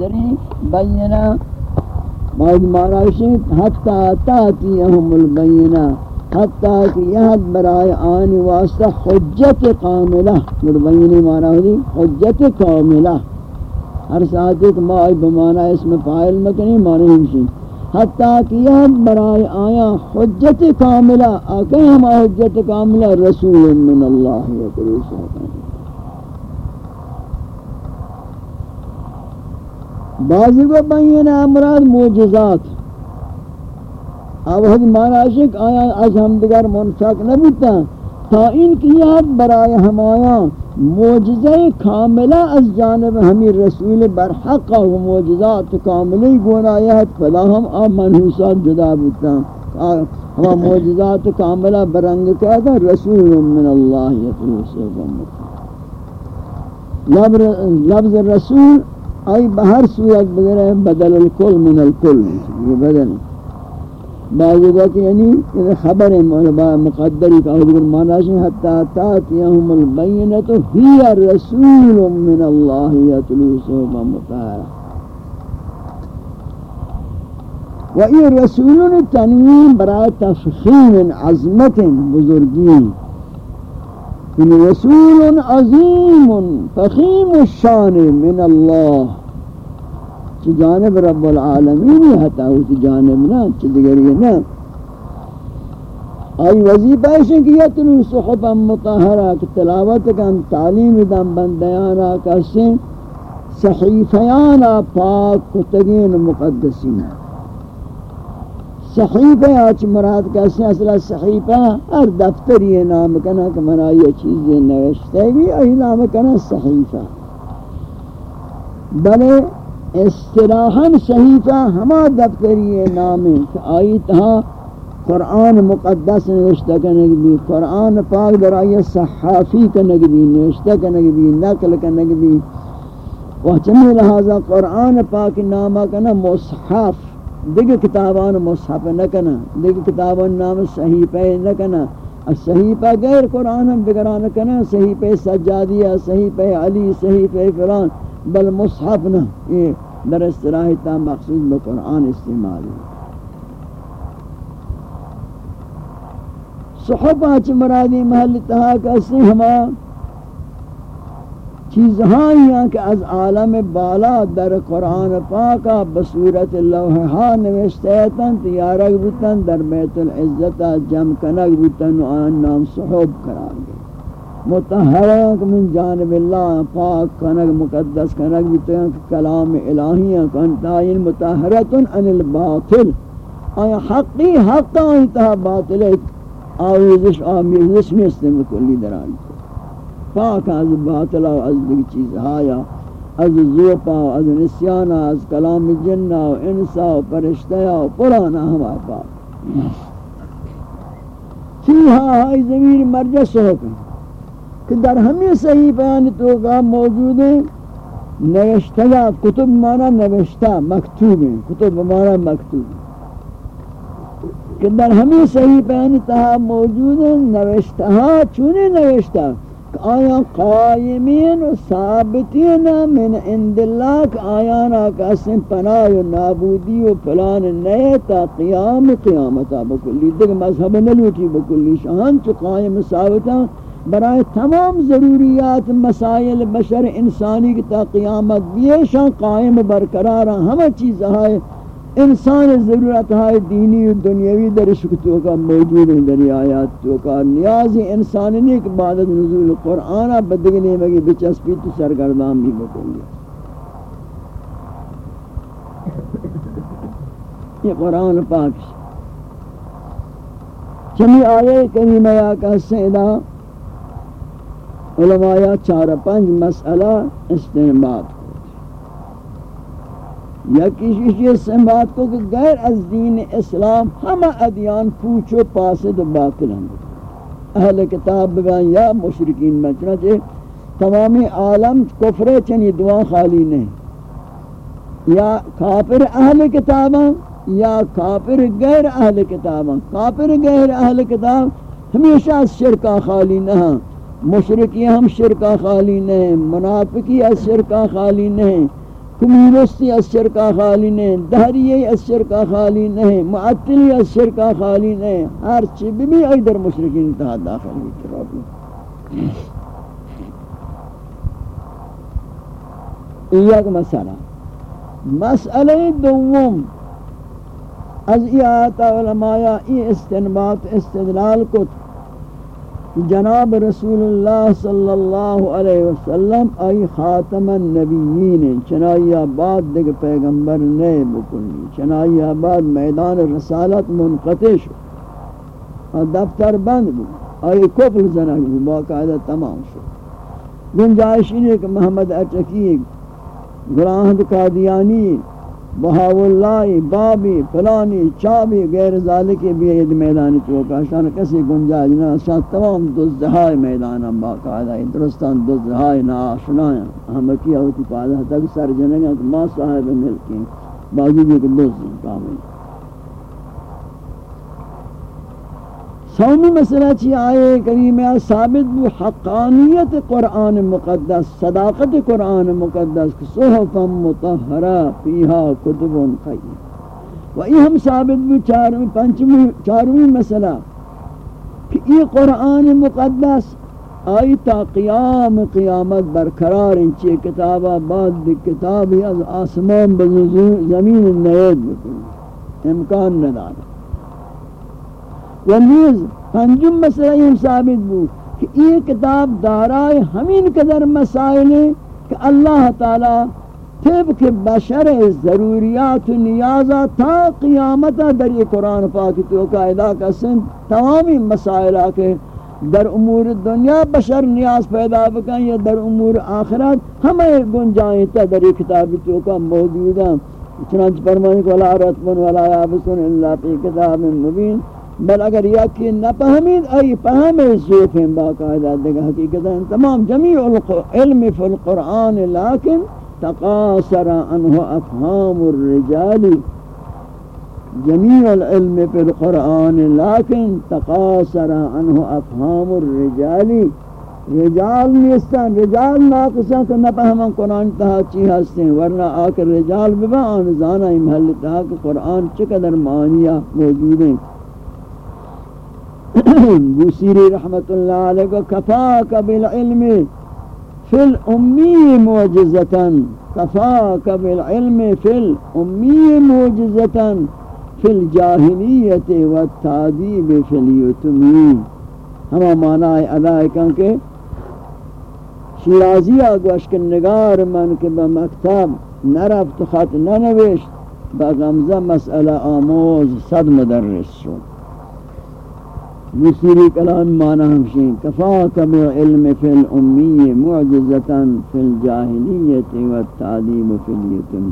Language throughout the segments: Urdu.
دری بینہ بعد ماراشی، حتی تاتیہم البینہ، حتی کہ یہد برائے آنی واسطہ حجت کاملہ مربینی مانا ہوئی حجت کاملہ۔ ہر ساتھ ایک مائی بمانا اس میں فائل مکنی مانا ہمشی حتی کہ یہد برائے آیا حجت کاملہ، آکے ہم حجت کاملہ رسول من اللہ وقلی صلی بعضی کو بین امراض معجزات. اب حد مانا عشق آیا از ہم دیگر منفق نبیتا تا ان کی یاد برای ہمایا معجزہ کاملہ از جانب ہمیں رسول برحق و معجزات کاملی گونا فلا ہم آب منحوسات جدا بیتا ہم معجزات کاملہ برنگ کہتا رسول من اللہ یتلو سبحانہ لفظ رسول آئی بہر صورت ہے بدل الکل من الکل یہ بدل بعض اوقات یعنی خبر مقدری کا حضور معنی حتی تاتیہم البینت ہی رسول من اللہ یتلو صحبہ مطارہ و این رسولون تنوین برای تفخیم عظمت بزرگین ان رسول عظیم فخیم الشان من اللہ چی جانب رب العالمین ہتا ہو چی جانب نا، چی دگری نا. آئی وظیفہ ہے کہ یتلو صحبا مطہرہ، کہ تلاوت کن، تعلیم دن بندیانا کسیں صحیفیانا پاک کتگین مقدسین. ہے صحیفہ آج مراد کیسے اصلا صحیفہ ہر دفتر یہ نام کنا کہ منا یہ چیز یہ نوشتے بھی ای نام کنا صحیفہ بلے استراحن صحیفہ ہما دفتر یہ نام ہے کہ آئی تہا قرآن مقدس نوشتہ کنگ بھی، قرآن پاک در آئی صحافی کنگ بھی، نوشتہ کنگ بھی، نقل کنگ بھی۔ وہ چمی لہذا قرآن پاک نامہ کنا مصحف۔ دیگه کتابان مصحف نکنا دیگه کتابان نام صحیفہ نکنا۔ صحیفہ غیر قرآن ہم بگران کنا، صحیفہ سجادیہ، صحیفہ علی، صحیفہ فلان، بل مصحف نہ۔ یہ در استراحی تا مخصوص بقرآن استعمال صحف آچ مرادی محل تحاک اسی ہما چیزہاں یہاں کہ از عالم بالا در قرآن پاکا بصورت اللہ ہا نوشتیتن تیارک بتن، در بیت العزت جم کنک بتن آن نام صحب قرار گئے۔ متحرک من جانب اللہ پاک کنک، مقدس کنک بتن کلام الہیاں کنتائن متحرتن ان الباطل۔ آیا حقی حق آئی تہا باطل آویزش، آمیزش میں استمکلی درانی۔ پاک از باطل و از دیگه چیزهایا از زوپا و از نسیانا از کلام جنہ و انسا و پرشتیا و پرانا ہمارے پاک. فیہا ہائی زمین مرجس حکم کہ در ہمیں صحیح بیان تو کا موجود ہے نوشتگا کتب مانا نوشتہ مکتوب ہیں کتب مانا مکتوب کہ در ہمیں صحیح بیان موجود ہے نوشتہا چونے نوشتہ کہ آیا قائمین و ثابتین من عند اللہ کہ آیانا کسن پناہ و نابودی و پلان نئے تا قیام قیامتا بکلی دیکھ مذہب نلوٹی بکلی شہن چو قائم ثابتا برای تمام ضروریات مسائل بشر انسانی کی تا قیامت بیشان قائم برقرارا ہمیں چیز آئے انسان ضرورت ہے، دینی و دنیاوی در شکتوں کا موجود ہے در آیات تو کا۔ نیاز انسان نہیں کہ بعد نزول قرآن بدگنے مگی بچسپی تو سرگردان بھی بکلی یہ قرآن پاک چمی آئے کریمہ یا کہ سیدہ علماء چار پنج مسئلہ استعمال۔ یا کسی چیز سے بات کو کہ غیر از دین اسلام ہمہ ادیان پوچھو پاسد و باطل ہیں اہل کتاب بگان یا مشرکین میں، چنانچہ تمامی عالم کفر چنی دعا خالی نہیں۔ یا کافر اہل کتاباں، یا کافر غیر اہل کتاباں۔ کافر غیر اہل کتاب ہمیشہ از شرکا خالی نہ ہاں۔ مشرکی ہم شرکا خالی نہیں، منافقی از شرکا خالی نہیں۔ کمیونسٹی از شرکا خالی نہیں دہریے از شرکا خالی نہیں معطلی از شرکا خالی نہیں، ہر چی بھی بھی ایدر مشرکین انتہا داخل ہوئی چرابی ایک مسئلہ مسئلہ دوم، از ای آیت علماء ای استنباط استدلال کت جناب رسول اللہ صلی اللہ علیہ وسلم ای خاتم النبیین، چنائی آباد دیکھ پیغمبر نئے بکلی چنائی آباد میدان رسالت منقطع شو دفتر بند بو ای کفر زنک بو باقاعدہ تمام شو گنجائش انہیں کہ محمد اچکی گراہد قادیانی بہاولائی بابی، فلانی، چابی، غیر ذالکی بھی اید میدانی چوکا شان کسی گنجائے جنا شان تمام دوزدہائی میدانا باقاعدہ درستان دوزدہائی ناشنایا ہم کیا ہوتی پادہ تک سر جنگا کہ ما صاحب ملکی باقی بھی کہ کامل سومی مسئلہ چی آئے کریمہ ثابت بو حقانیت قرآن مقدس، صداقت قرآن مقدس صحفا مطہرہ فیہا کتب قیم۔ و یہ ہم ثابت بو چارمی پنچمی چارمی مسئلہ کہ یہ قرآن مقدس آئی تا قیام، قیامت برقرار انچی کتابہ بعد کتابی از آسمان بزمین نید بکن امکان ندارا و نیز پنجم مسئلہ یہ ثابت بو کہ یہ کتاب دارائے ہمین قدر مسائل ہیں کہ اللہ تعالی طبق بشر ضروریات و نیازہ تا قیامتا در یہ قرآن پاک تو قائدہ کا سن تمامی مسائل آکے در امور دنیا بشر نیاز پیدا بکن یا در امور آخرت ہمیں گنجائیں تا در یہ کتاب تو کا موجود ہیں. چنانچہ فرمائیں کہ وَلَا رَتْبٌ وَلَا يَابِسٌ إِلَّا فِي كِتَابٍ مُبِينٍ بل اگر یکی نہ پہمید ای پہم زوف ہیں باقاعدہ، دیکھا حقیقتا تمام جمیع علم فی القرآن، لیکن تقاصر عنہ افہام الرجال. جمیع العلم فی القرآن، لیکن تقاصر عنہ افہام الرجال. رجال نیستان رجال ناقصان کہ نہ پہمان قرآن تہا چی ہستے ورنہ آکر رجال ببا آن زانا محل تہا کہ قرآن چقدر معنیہ موجود ہیں. بوسیری رحمت اللہ علیہ کو کفاک بالعلم فی الامی موجزتا کفاک بالعلم فی الامی موجزتا فی الجاہلیت والتعدیب فی الیتمی ہما معنی ادائی کن کے شیرازی آگوش کے نگار من کے بمکتب نرفت خط ننوشت، با غمزہ مسئلہ آموز صد مدرس شد. بسیری کلام معنی ہمشین، کفاک بالعلم فی الامی معجزتا فی الجاہلیت والتعلیم فی الیتم۔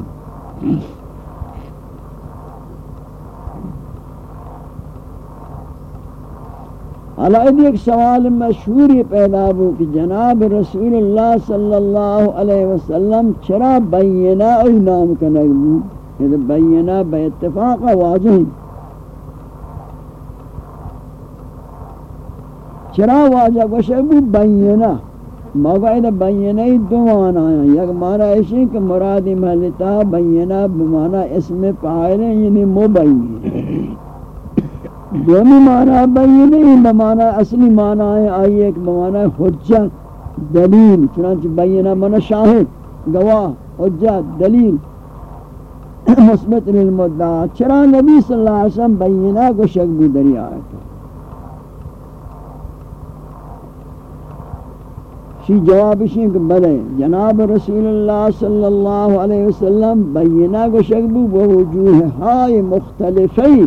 علیہ ایک سوال مشہوری پیدا ہو کہ جناب رسول اللہ صلی اللہ علیہ وسلم چرا بینہ ای نام کنگ یعنی بود بینہ بے اتفاق واضح چرا واجہ گوشے بھی بینہ مقاعدہ بینہ دو معنی ہیں۔ یک معنی ایسی کہ مرادی محلتا بینہ بمعنی اسم فاعل یعنی مبین۔ دومی معنی بینہ بمعنی اصلی معنی ہے آئی ایک بمعنی حجت دلیل، چنانچہ بینہ من شاہد، گواہ حجت دلیل۔ مثبت للمدعا، چرا نبی صلی اللہ علیہ وسلم بینہ کو بھی دریا شی جواب شین کہ بلے، جناب رسول اللہ صلی اللہ علیہ وسلم بینہ کو شکبو بوجوہ ہائی مختلفی۔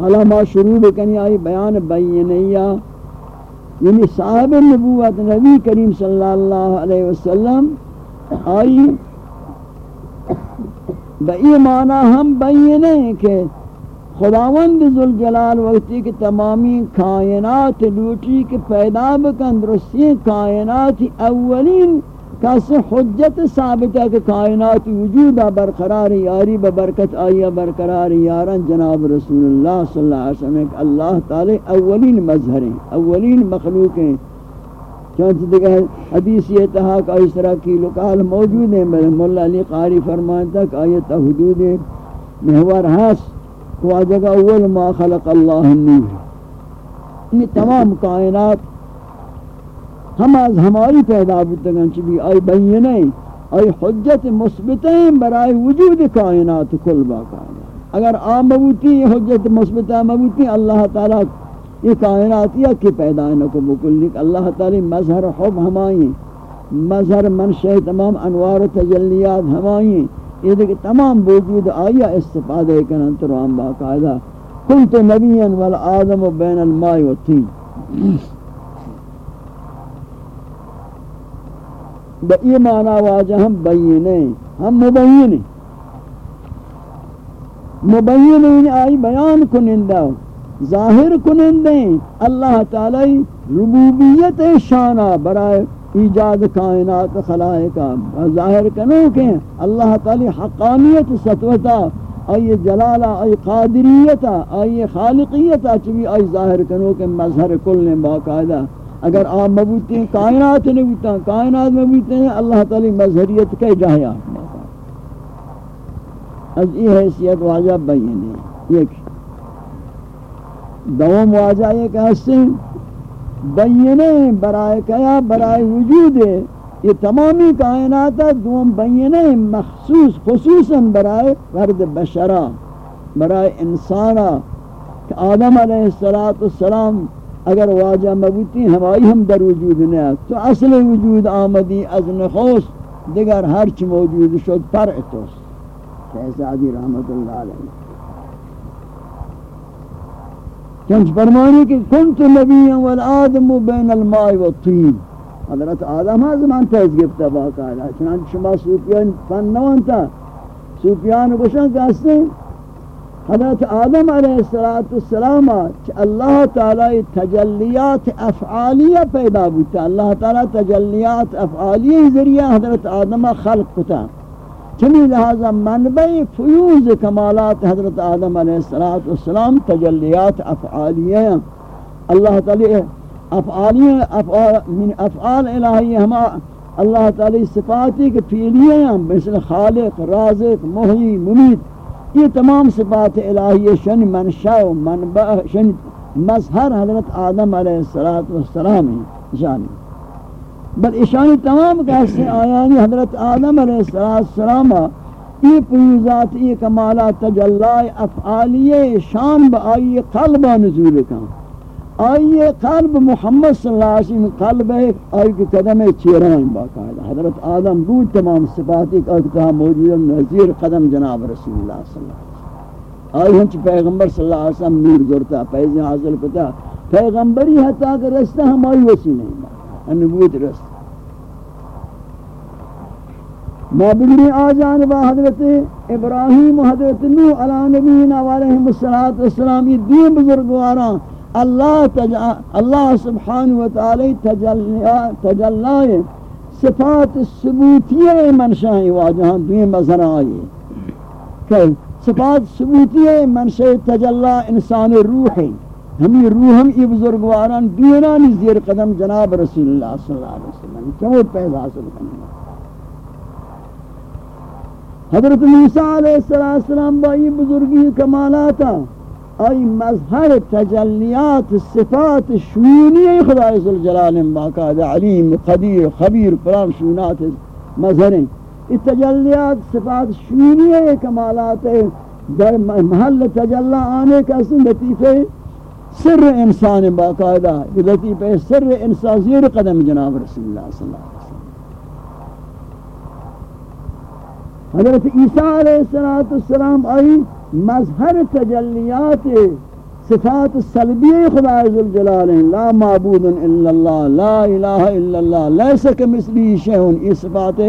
حالا ما شروع بکنی آئی بیان بینیہ۔ یعنی صاحب نبوت نبی کریم صلی اللہ علیہ وسلم آئی، بئی معنی ہم بینے کہ خداوند ذوالجلال وقتی کہ تمامی کائنات لوٹی کے پیدا بکن، درستی کائنات اولین، کس حجت ثابت ہے کہ کائنات وجود برقرار یاری ببرکت آئی برقرار یارن جناب رسول اللہ صلی اللہ علیہ وسلم کہ اللہ تعالی اولین مظہر ہیں، اولین مخلوق ہیں۔ چونچہ دیکھا حدیث یہ تہا کہ اس طرح کی لکال موجود ہیں مولا علی قاری فرمانتا کہ آیت حدود محور حاس کو جگہ اول ما خلق اللہ النور یہ تمام کائنات ہم از ہماری پیدا بودتگن چبی آئی بینے آئی حجت مثبتیں برائے وجود کائنات کل باقاعدہ اگر آم مبوتی یہ حجت مثبتہ مبوتی اللہ تعالیٰ یہ کائنات یا کی پیدا نہ کو بکل اللہ تعالی مظہر حب ہمائیں مظہر منشہ تمام انوار و تجلیات ہمائیں یہ دیکھ تمام وجود آیا استفادہ کرن ترام باقاعدہ کنت نبیا والآدم بین الماء والتین با ای معنی واجہ ہم بینے ہم مبینے مبینے یعنی آئی بیان کنندہ ظاہر کنندے اللہ تعالی ربوبیت شانہ برائے ایجاد کائنات خلائقہ۔ ظاہر کنو کہ اللہ تعالی حقانیت ستوتا ای جلالہ ای قادریتا ای خالقیتا چوی ای ظاہر کنو کہ مظہر کل نے باقاعدہ۔ اگر آپ مبوتی ہیں کائنات نہیں بوتا کائنات مبوتی ہیں اللہ تعالی مظہریت کے جایا از یہ حیثیت واجہ بینے یہ دوم واجہ یہ کہ حسن بینے برائے کیا، برائے وجود۔ ہے یہ تمامی کائنات دوم بینے مخصوص، خصوصا برائے فرد بشرہ برائے انسانہ کہ آدم علیہ السلام اگر واجہ مبوتی ہمائی ہم در وجود نہیں تو اصل وجود آمدی از نخوص دیگر ہرچ موجود شد پر اتوس کیسا عدی رحمت اللہ علیہ۔ چنچ فرمانی کہ کنت نبیا والآدم بین الماء والطین. حضرت آدم ہاں زمان تیز گفتا باقاعدہ. چنانچہ شما سوپیان فن نوانتا سوپیان گوشن کہستے حضرت آدم علیہ السلام اللہ تعالی تجلیات افعالیہ پیدا بوتا اللہ تعالی تجلیات افعالیہ ذریعہ حضرت آدم خلق کتا. چمی لہذا منبع فیوز کمالات حضرت آدم علیہ السلام تجلیات افعالیہ ہیں۔ اللہ تعالی افعالیہ، افعال، من افعال الہی ہما اللہ تعالی صفاتی کے فیلیہ ہیں، مثل خالق، رازق، محی ممید یہ تمام صفات الہی شن منشا و منبع، شن مظہر حضرت آدم علیہ السلام ہیں۔ بل اشانی تمام کہتے آیانی حضرت آدم علیہ السلام ای پیوزات ای کمالات، تجلائی افعالی شان با آئی قلبہ نزول کن آئی قلب محمد صلی اللہ علیہ وسلم، قلب ہے، آئی کے قدم چیران باقاعدہ حضرت آدم بود تمام صفاتی کا کہا موجود نظیر قدم جناب رسول اللہ صلی اللہ علیہ وسلم۔ آئی ہنچ پیغمبر صلی اللہ علیہ وسلم نور زورتا، پیزی حاصل کتا۔ پیغمبری حتی کہ رستہ ہمائی وسیع نہیں با۔ نبوت رست ما بگری آجان با حضرت ابراہیم و حضرت نوح علی نبینا و علیہم السلام یہ دین بزرگواران اللہ اللہ سبحانہ وتعالی تجلائے صفات ثبوتیہ منشاہی واجہاں دوئے مظہر آئیے کہ صفات ثبوتیہ منشاہ تجلہ انسان روح ہمیں روح ہم یہ بزرگواران دینانی زیر قدم جناب رسول اللہ صلی اللہ علیہ وسلم چمود پیدا حاصل کرنے حضرت موسیٰ علیہ السلام با یہ بزرگی کمالاتا، آئی مظہر تجلیات صفات شونی خدا عزل جلال باقاعدہ علیم، قدیر، خبیر پرام شونات مظہریں یہ تجلیات صفات شونی کمالات در محل تجلہ آنے کا سن لطیفے سر انسان باقاعدہ لطیف ہے، سر انسان زیر قدم جناب رسول اللہ صلی اللہ علیہ وسلم۔ حضرت عیسیٰ علیہ السلام آئی، مظہر تجلیات صفات سلبی خدا عزالجلال لا معبود الا اللہ، لا الہ الا اللہ، لیس کمثلی شیعون یہ صفات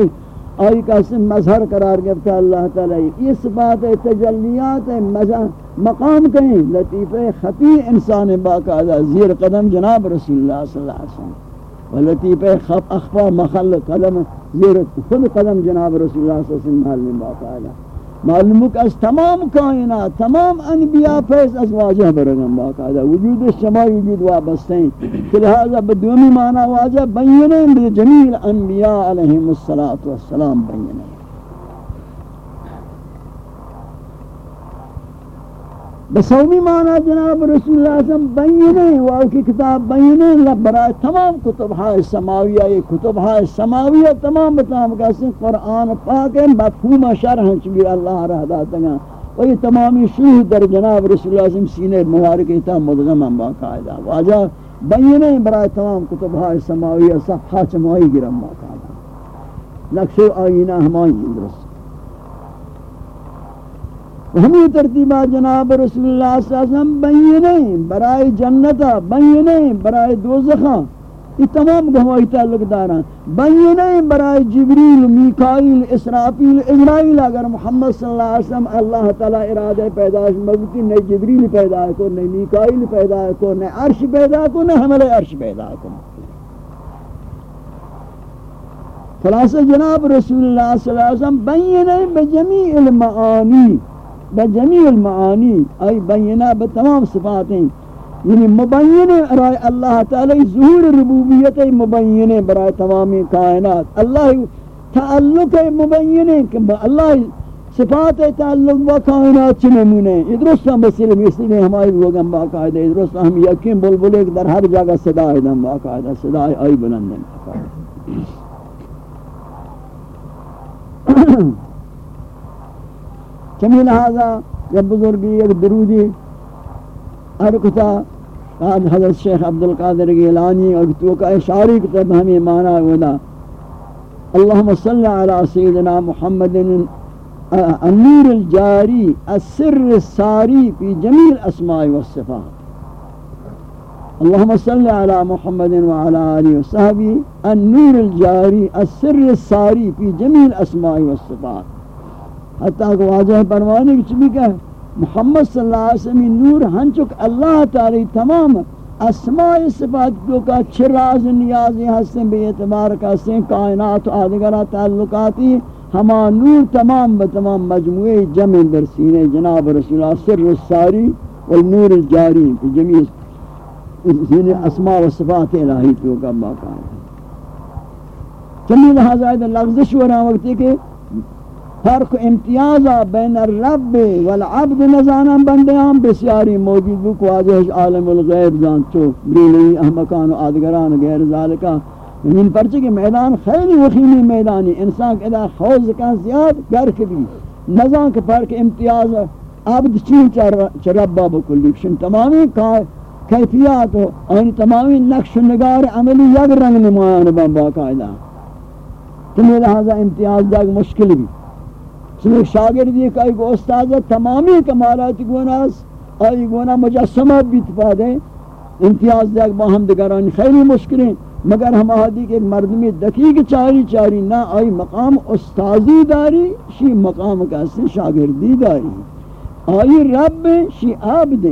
آئی کا اسم مظہر قرار گفتا اللہ تعالی، یہ صفات تجلیات مظہر مقام کہیں لطیف خفی انسان باقاعدہ، زیر قدم جناب رسول اللہ صلی اللہ علیہ وسلم۔ و لطیف اخفا، مخل، قدم، زیر خود قدم جناب رسول اللہ صلی اللہ علیہ وسلم باقاعدہ۔ معلوم کہ از تمام کائنات، تمام انبیاء فیض از واجہ برگم باقاعدہ۔ وجود شمائی وجود وابستہ ہیں کہ لہذا بدومی معنی واجہ بینے بجمیل انبیاء علیہم السلام بینے بسومی معنی جناب رسول اللہ صلی اللہ علیہ کتاب بینے برای تمام کتب ہائے سماویہ، یہ کتب ہائے سماویہ تمام بتام کہتے ہیں قرآن پاک مفہوم شرح چبی اللہ رہ داتا گا و یہ تمامی شروع در جناب رسول اللہ صلی سینے مبارکی تا مدغم ہم باقاعدہ واجہ بینے برای تمام کتب ہائے سماویہ، صفحہ چمائی گرم باقاعدہ نقش آئینہ ہمائی، درست۔ ہمیں ترتیبہ جناب رسول اللہ صلی اللہ علیہ وسلم بینے برائے جنتا بینے برائے دوزخاں یہ تمام گواہی تعلق داراں بینے برائے جبریل، میکائیل، اسرافیل اسرائیل اگر محمد صلی اللہ علیہ وسلم اللہ تعالی ارادہ پیداش مبتی نئے جبریل پیدا کو، نئے میکائیل پیدا کو، نئے عرش پیدا کو، نئے حمل عرش پیدا کو۔ خلاصہ جناب رسول اللہ صلی اللہ علیہ وسلم بینے بجمیع المعانی۔ بجمیع المعانی ای بینہ بتمام صفاتیں۔ یعنی مبین برای اللہ تعالی، ظہور ربوبیت مبین برای تمام کائنات۔ اللہ تعلق مبین کہ اللہ صفات تعلق و کائنات چھ نمونے۔ ادرست ہم بسیل مثل ہماری لوگم باقاعدہ ادرست ہم یقین بلبل ایک در ہر جگہ صدا ہے دم باقاعدہ صدا آئی بلندن چمی لہذا جب بزرگی ایک درودی ارکتا قاد حضرت شیخ عبدالقادر گیلانی اور تو کا اشاری کتب ہمیں مانا ہونا اللہم صلی علی سیدنا محمد النور الجاری السر الساری فی جمیل اسماء والصفات اللهم صل على محمد وعلى آله وصحبه النور الجاري السر الساري في جميع الأسماء والصفات حتیٰ کہ واجہ پروانے کی چمی کہ محمد صلی اللہ علیہ وسلم نور ہنچک اللہ تعالی تمام اسماء صفات کو کا چراز نیازی ہستیں، بے اعتبار کا سیں کائنات و آدگرہ تعلقاتی، ہما نور تمام بتمام مجموعے جمع در سینے جناب رسول اللہ، سر الساری والنور الجاری کی جمعی سینے اسماء و صفات الہی تو کا باقا ہے چمی لہذا لفظش ورہا وقتی کہ فرق امتیازا بین الرب والعبد نزانا بندیان بسیاری موجود بک واضح عالم الغیب جان زانتو بریلی احمقان و آدگران و غیر ذالکا ان پرچے کہ میدان خیلی وخیمی میدانی، انسان کے ادا خوز کا زیاد گرک بھی نزان کے فرق امتیاز عبد چین چر ربا بکلی شن تمامی کیفیات و این تمامی نقش نگار عملی یک رنگ نمایان با باقاعدہ تمہیں لہذا امتیاز داگ مشکل بھی چنین شاگردی کا ایک استاد تمامی کمالات گوناس آئی گونا مجسمہ بیت پا پادے امتیاز دیکھ با ہم دگرانی خیلی مشکلیں مگر ہم آدھی کہ مردمی دقیق چاری چاری نہ آئی مقام استازی داری، شی مقام کسی شاگردی داری۔ آئی رب شی آب عبد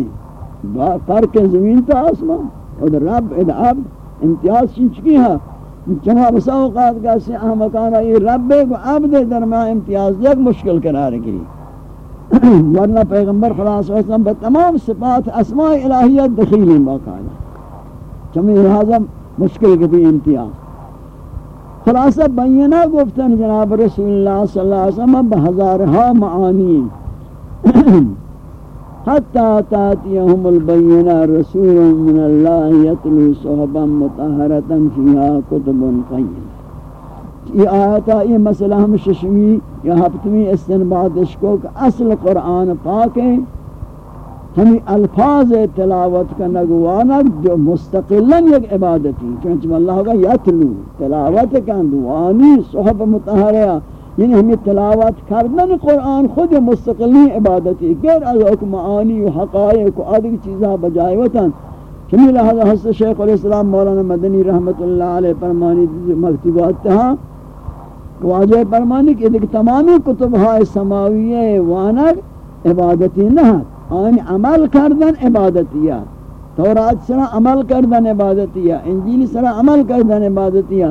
فرق زمین تا آسمان، اور رب اد عبد امتیاز چنچکی ہے جناب سوقات کا سے احمقانہ یہ رب کو عبد درمیان امتیاز دیکھ مشکل قرار گری ورنہ پیغمبر خلاص وسلم تمام صفات اسماء الہیت دخیل دخیلی باقاعدہ چمی لہذا مشکل کبھی امتیاز۔ خلاصہ بینہ گفتن جناب رسول اللہ صلی اللہ علیہ وسلم، بہزارہا معانی۔ حتى تاتيهم البينة رسول من الله يتلو صحبا مطهرة فيها كتب قيمة. یہ آیتا یہ مسئلہ ہم ششمی یا ہفتمی استنبادش کو کہ اصل قرآن پاک ہے۔ ہمیں الفاظ تلاوت کا نگوانا جو مستقلاً یک عبادتی چونچہ اللہ ہوگا یتلو، تلاوت کا نگوانی صحب متحرہ یعنی ہمیں تلاوت کردن قرآن خود مستقلی عبادتی، غیر از حکم معانی و حقائق و آدھر چیزاں بجائے وطن. چمی لہذا حضرت شیخ علیہ السلام مولانا مدنی رحمت اللہ علیہ فرمانی مکتبات تہا واجہ فرمانی کہ دیکھ تمامی کتب ہائے سماویہ وانک عبادتی نہ آنی عمل کردن عبادتیہ تورات سرا عمل کردن عبادتیہ انجیل سرا عمل کردن عبادتیہ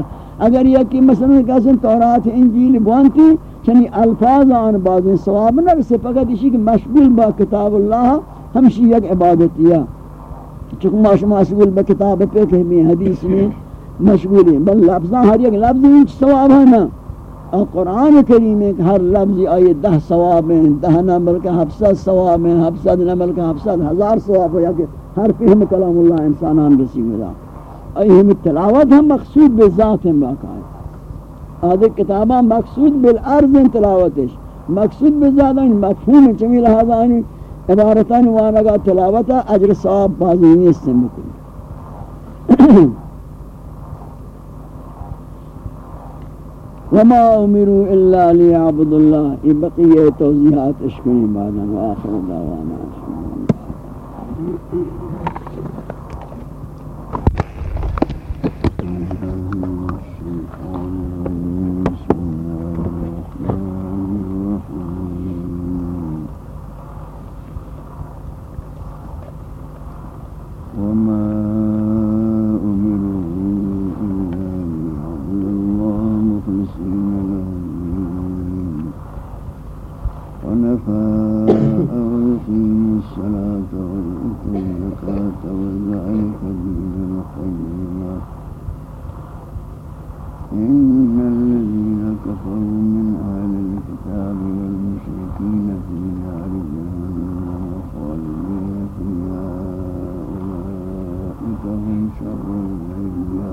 اگر یہ کہ مثلا کہتے تورات انجیل بوانتی، چنی الفاظ آن بعض ثواب نرسے فقط اسی کہ مشغول با کتاب اللہ ہمشی یک عبادتیہ چکہ ما شما مشغول با کتاب پہ کہ میں، حدیث میں مشغول ہیں۔ بل لفظاں ہر یک لفظ ہی ثواب ہے نا اور قرآن کریم ایک ہر لفظ آئے دہ ثواب ہیں، دہ نہ بلکہ ہفصد ثواب ہیں، ہفصد نہ بلکہ ہفصد ہزار ثواب ہے کہ ہر فہم کلام اللہ انسانان رسی ملا ایم تلاوت ہم مقصود بے ذات ہیں باقاعد آدھے کتابہ مقصود بالعرض ہیں تلاوتش مقصود بے ذات ہیں مفہوم ہیں چمی لحاظہ ہیں عبارتان وانگا تلاوتا عجر صاحب بازینی اس سے بکل وما أمروا إلا ليعبدوا الله. بقيه توضيحات اشكري بعد واخر دعوانا الحمد لله الصلاة وإيتوا الزكاة وذلك دين القيمة إن الذين كفروا من أهل الكتاب والمشركين في نار جهنم خالدين فيها أولئك هم شر البرية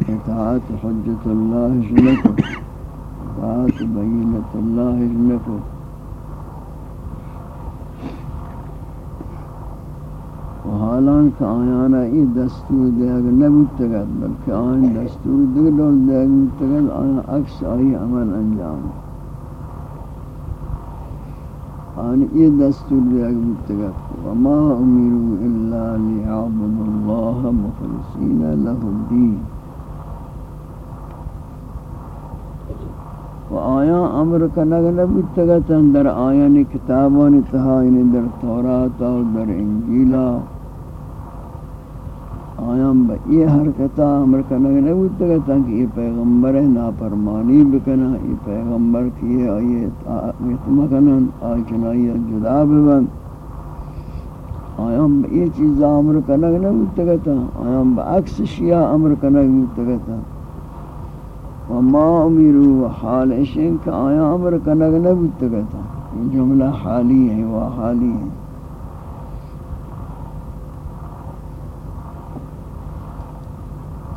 اطاعت حجت اللہ اج اطاعت بینت اللہ اج نہ کو و حالان که آیانا این دستور دیگر نبود تگد بلکه آن دستور دیگر دیگر بود تگد آن عکس آئی عمل انجام. آن این دستور دیگر بود تگد و ما امیرو الا لعبد الله مخلصین له الدین. و آیا امر کنگ نبود تگد در آیان کتابان تہاین در تورات اور در انجیلہ آیام با یہ حرکتا امر کنگ نبود تگتا کہ یہ پیغمبر ہے ناپرمانی بکنا یہ پیغمبر کی ہے آئیے اطاعت مکنن آئیچنائی جدا ببن. آیام با یہ چیزا امر کنگ نبود تگتا آیام با عکس شیعہ امر کنگ نبود تگتا وما امیرو حال اشن کہ آیا امر کنگ نبود تگتا یہ جملہ حالی ہے وہ حالی ہے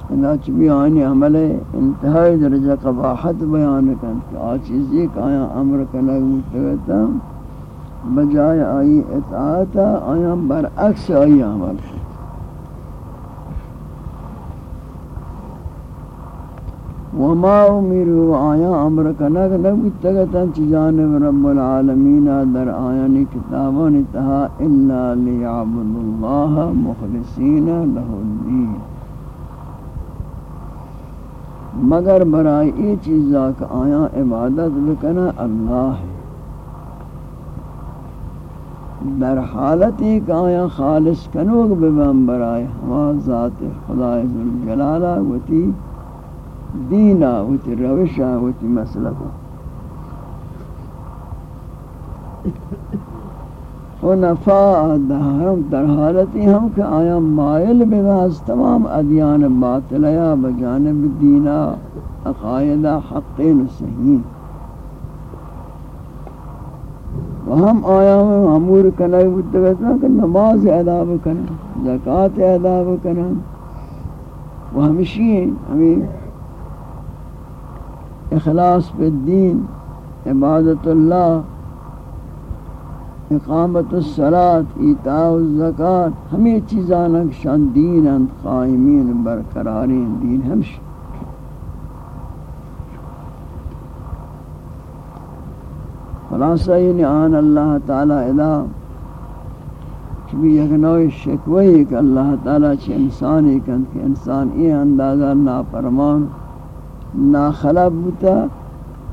چنانچہ بھی آئینی عمل انتہائی درجہ قباحت بیان کن کہ آ چیزی کہ آیا امر کنگ متگتا بجائے آئی اطاعتا آیا برعکس آئی عمل وما امروا آیا امر کنگ نبتگتا چی جانب رب العالمین در آیانی کتابان تہا الا لیعبد اللہ مخلصین له الدین مگر برای ای چیزا کہ آیا عبادت بکنا اللہ ہے۔ در حالت ایک آیا خالص کنوگ ببن برای ہوا ذات خدا ذوالجلالہ وتی۔ دینا وتی روشا وتی مسلکہ و نفع دہرم در حالتی ہم کہ آیا مائل بباز تمام ادیان باطلیا بجانب دینا اقائدہ حقین صحیح۔ و ہم آیا امور کنائی بودتا کہ نماز ادا بکنا، زکاة ادا بکنا۔ و ہمشی ہمیں اخلاص پہ دین، عبادت اللہ، اقامت الصلاة، ایتاء الزکاة، ہمیں چیزاں شان دین اند قائمین، برقرارین، دین ہمش خلاصہ یعنی آن اللہ تعالی ادا چبی یک نوع شکوئی کہ اللہ تعالی چھ انسانی کند کہ انسان ای اندازہ ناپرمان۔ ناخلب بوتا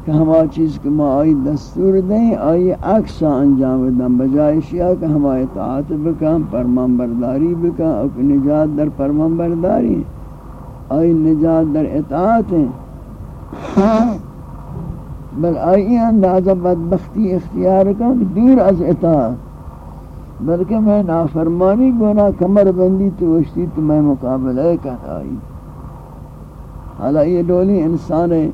کہ ہما چیز کہ ما آئی دستور دیں، آئی عکس انجام دیں بجائے شیعہ کہ ہما اطاعت بکن پرمان برداری بکن اور نجات در پرمان برداری آئی نجات در اطاعت ہیں۔ بل آئی اندازہ بدبختی اختیار کن دور از اطاعت۔ بلکہ میں نافرمانی گونا کمر بندی تو وشتی تو میں مقابلہ کن، آئی۔ حالا یہ دولی انسان ہے۔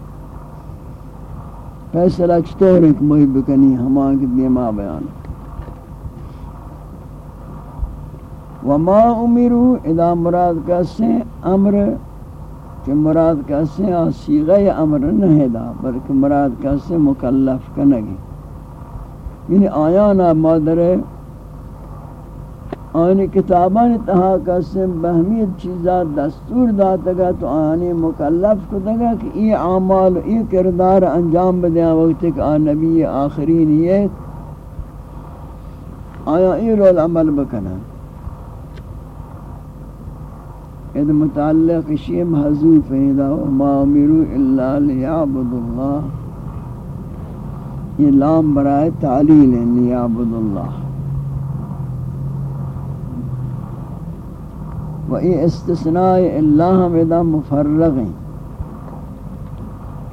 فیصلہ چطور ایک مہی بکنی ہما کی دیما بیان۔ وما امرو ادا مراد کسے امر، کہ مراد کسے سیغہ امر نہیں دا، بلکہ مراد کسے مکلف کنگی۔ یعنی آیانا مادر ہے آنی کتابان تہا قسم بہمید چیزا دستور داتا گا تو آنی مکلف کو دگا کہ ای عامال و ای کردار انجام بدیا وقت کہ آن نبی آخرین یہ آیا ای رول عمل بکنا۔ اید متعلق شیم حضوف ایدہ وما امیرو الا لیعبد اللہ۔ یہ لام برائے تعلیل ہے لیعبد اللہ۔ و ای استثناء اللہ مدا مفرغ ہیں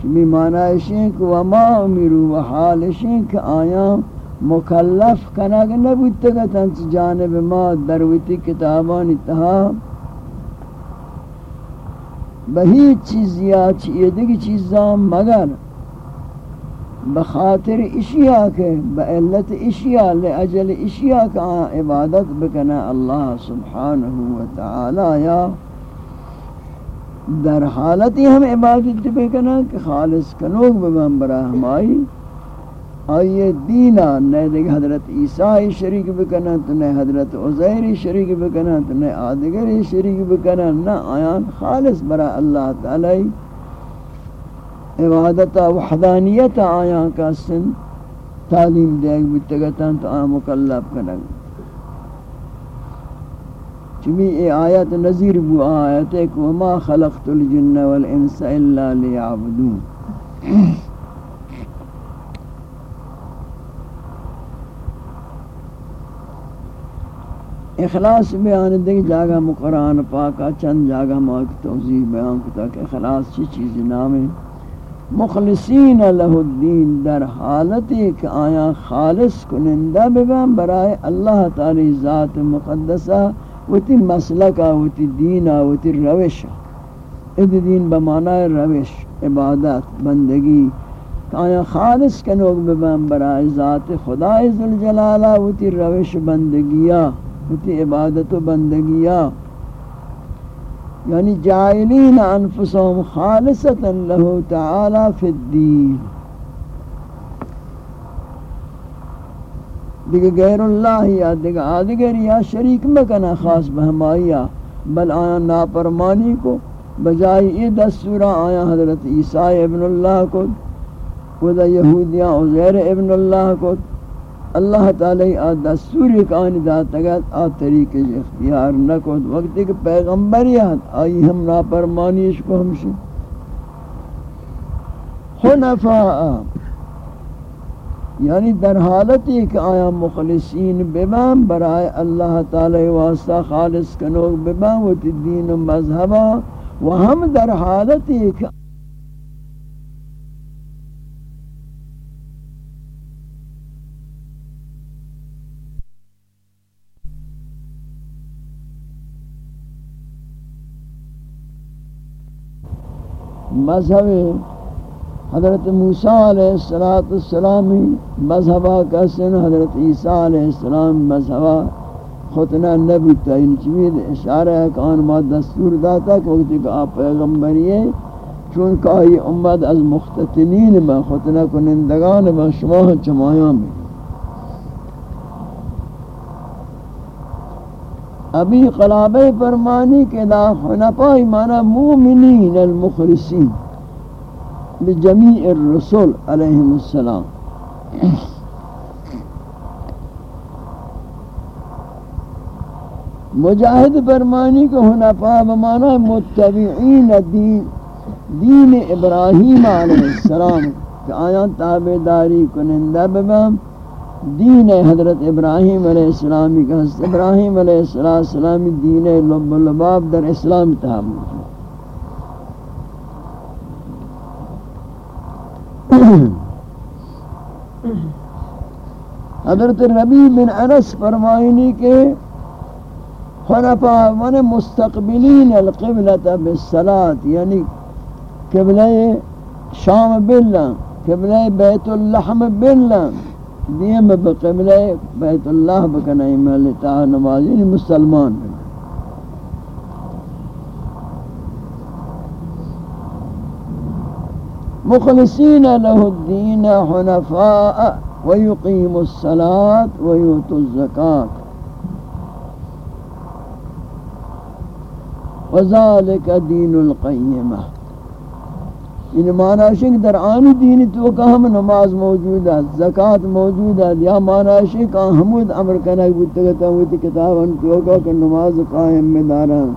چمی معنی ہے کہ وما امرو و حال ہے کہ آیا مکلف کنگ نبوتا تنس جانب ما دروتی کتابان اتحا۔ بہی چیزیا چیئے دیکھ چیزاں مگر بخاطر اشیاء کے، بعلت اشیاء، لأجل اشیاء کا عبادت بکنا اللہ سبحانہ وتعالی یا در حالتی ہم عبادت بکنا کہ خالص کنوگ ببن برا ہمائی۔ آئیے دینا، نئے دیکھ حضرت عیسیٰ شریک بکنا، تو نئے حضرت عزیر شریک بکنا، تو نئے آدگر شریک بکنا، نہ آیان خالص برا اللہ تعالی۔ عبادت وحدانیت آیا کا سن تعلیم دے بتگتا تو آ مکلف کنگ چمی ای آیت نظیر بو آیت ہے کہ وما خلقت الجن والانس الا لیعبدون۔ اخلاص بیان دیکھ جاگہ مقرآن پاکا، چند جاگہ موقع توضیح بیان کتا کہ اخلاص چی چیز نام ہے۔ مخلصین له الدین در حالتی کہ آیا خالص کنندہ ببن برای اللہ تعالی ذات مقدسہ، وتی مسلکہ، وتی دینہ، وتی روشہ. اد دین بمعنی روش، عبادت، بندگی. کہ آیا خالص کنوگ ببن برای ذات خدا ذوالجلالہ، وتی روش بندگیہ، وتی عبادت و بندگیہ. یعنی جائلین انفسهم خالصتا له تعالی فی الدین۔ دیگه غیر اللہ یا دیگه آدگر یا شریک مکنا خاص بہمائیا بل آیا ناپرمانی کو بجائے یہ دستورہ آیا حضرت عیسیٰ ابن اللہ کو ودا یہودیاں عزیر ابن اللہ کو۔ اللہ تعالی آ دستور کانی داتا گا آ طریقے اختیار نہ کو وقت ایک پیغمبریات آئی ہم ناپرمانیش کو ہمشی خنفاء یعنی در حالتی کہ آیا مخلصین ببام برائے اللہ تعالی واسطہ خالص کنوک ببام و تی دین و مذہبہ، و ہم در حالتی کہ مذہب حضرت موسیٰ علیہ السلام مذہبہ کا سن، حضرت عیسیٰ علیہ السلام مذہبہ خطنہ نبوتا ان چوید اشارہ ہے کہ آن ما دستور داتا کہ وقتی کہ آپ پیغمبری ہے چونکہ آئی امت از مختتنین با خطنہ کنندگان با شما چمایاں میں۔ ابھی قلابہ فرمانی کہ دا حنفائی مانا مومنین المخلصین بجمیع الرسول علیہ السلام مجاہد فرمانی کو حنفا بمانا متبعین دین دین ابراہیم علیہ السلام، کہ آیان تابداری کنندہ ببام دین حضرت ابراہیم علیہ السلامی کا حضرت ابراہیم علیہ السلامی دین لب لباب در اسلام تحمل حضرت ربی بن انس فرمائنی کے خنفا من مستقبلین القبلت بالصلاة یعنی قبلہ شام بلن قبلہ بیت اللحم بلن دیم بقبلہ بیت اللہ بکنائی ملتا نماز یعنی مسلمان مخلصین له الدین حنفاء ويقيم الصلاة ويؤتوا الزكاة وذلك دین القیمہ۔ ان معنی شک در آنی دین تو کہ ہم نماز موجود ہے زکات موجود ہے یا معنی شک حمود امر کنا بوتگتا ہوئی کتاب ان تو کہ نماز قائم میں دارن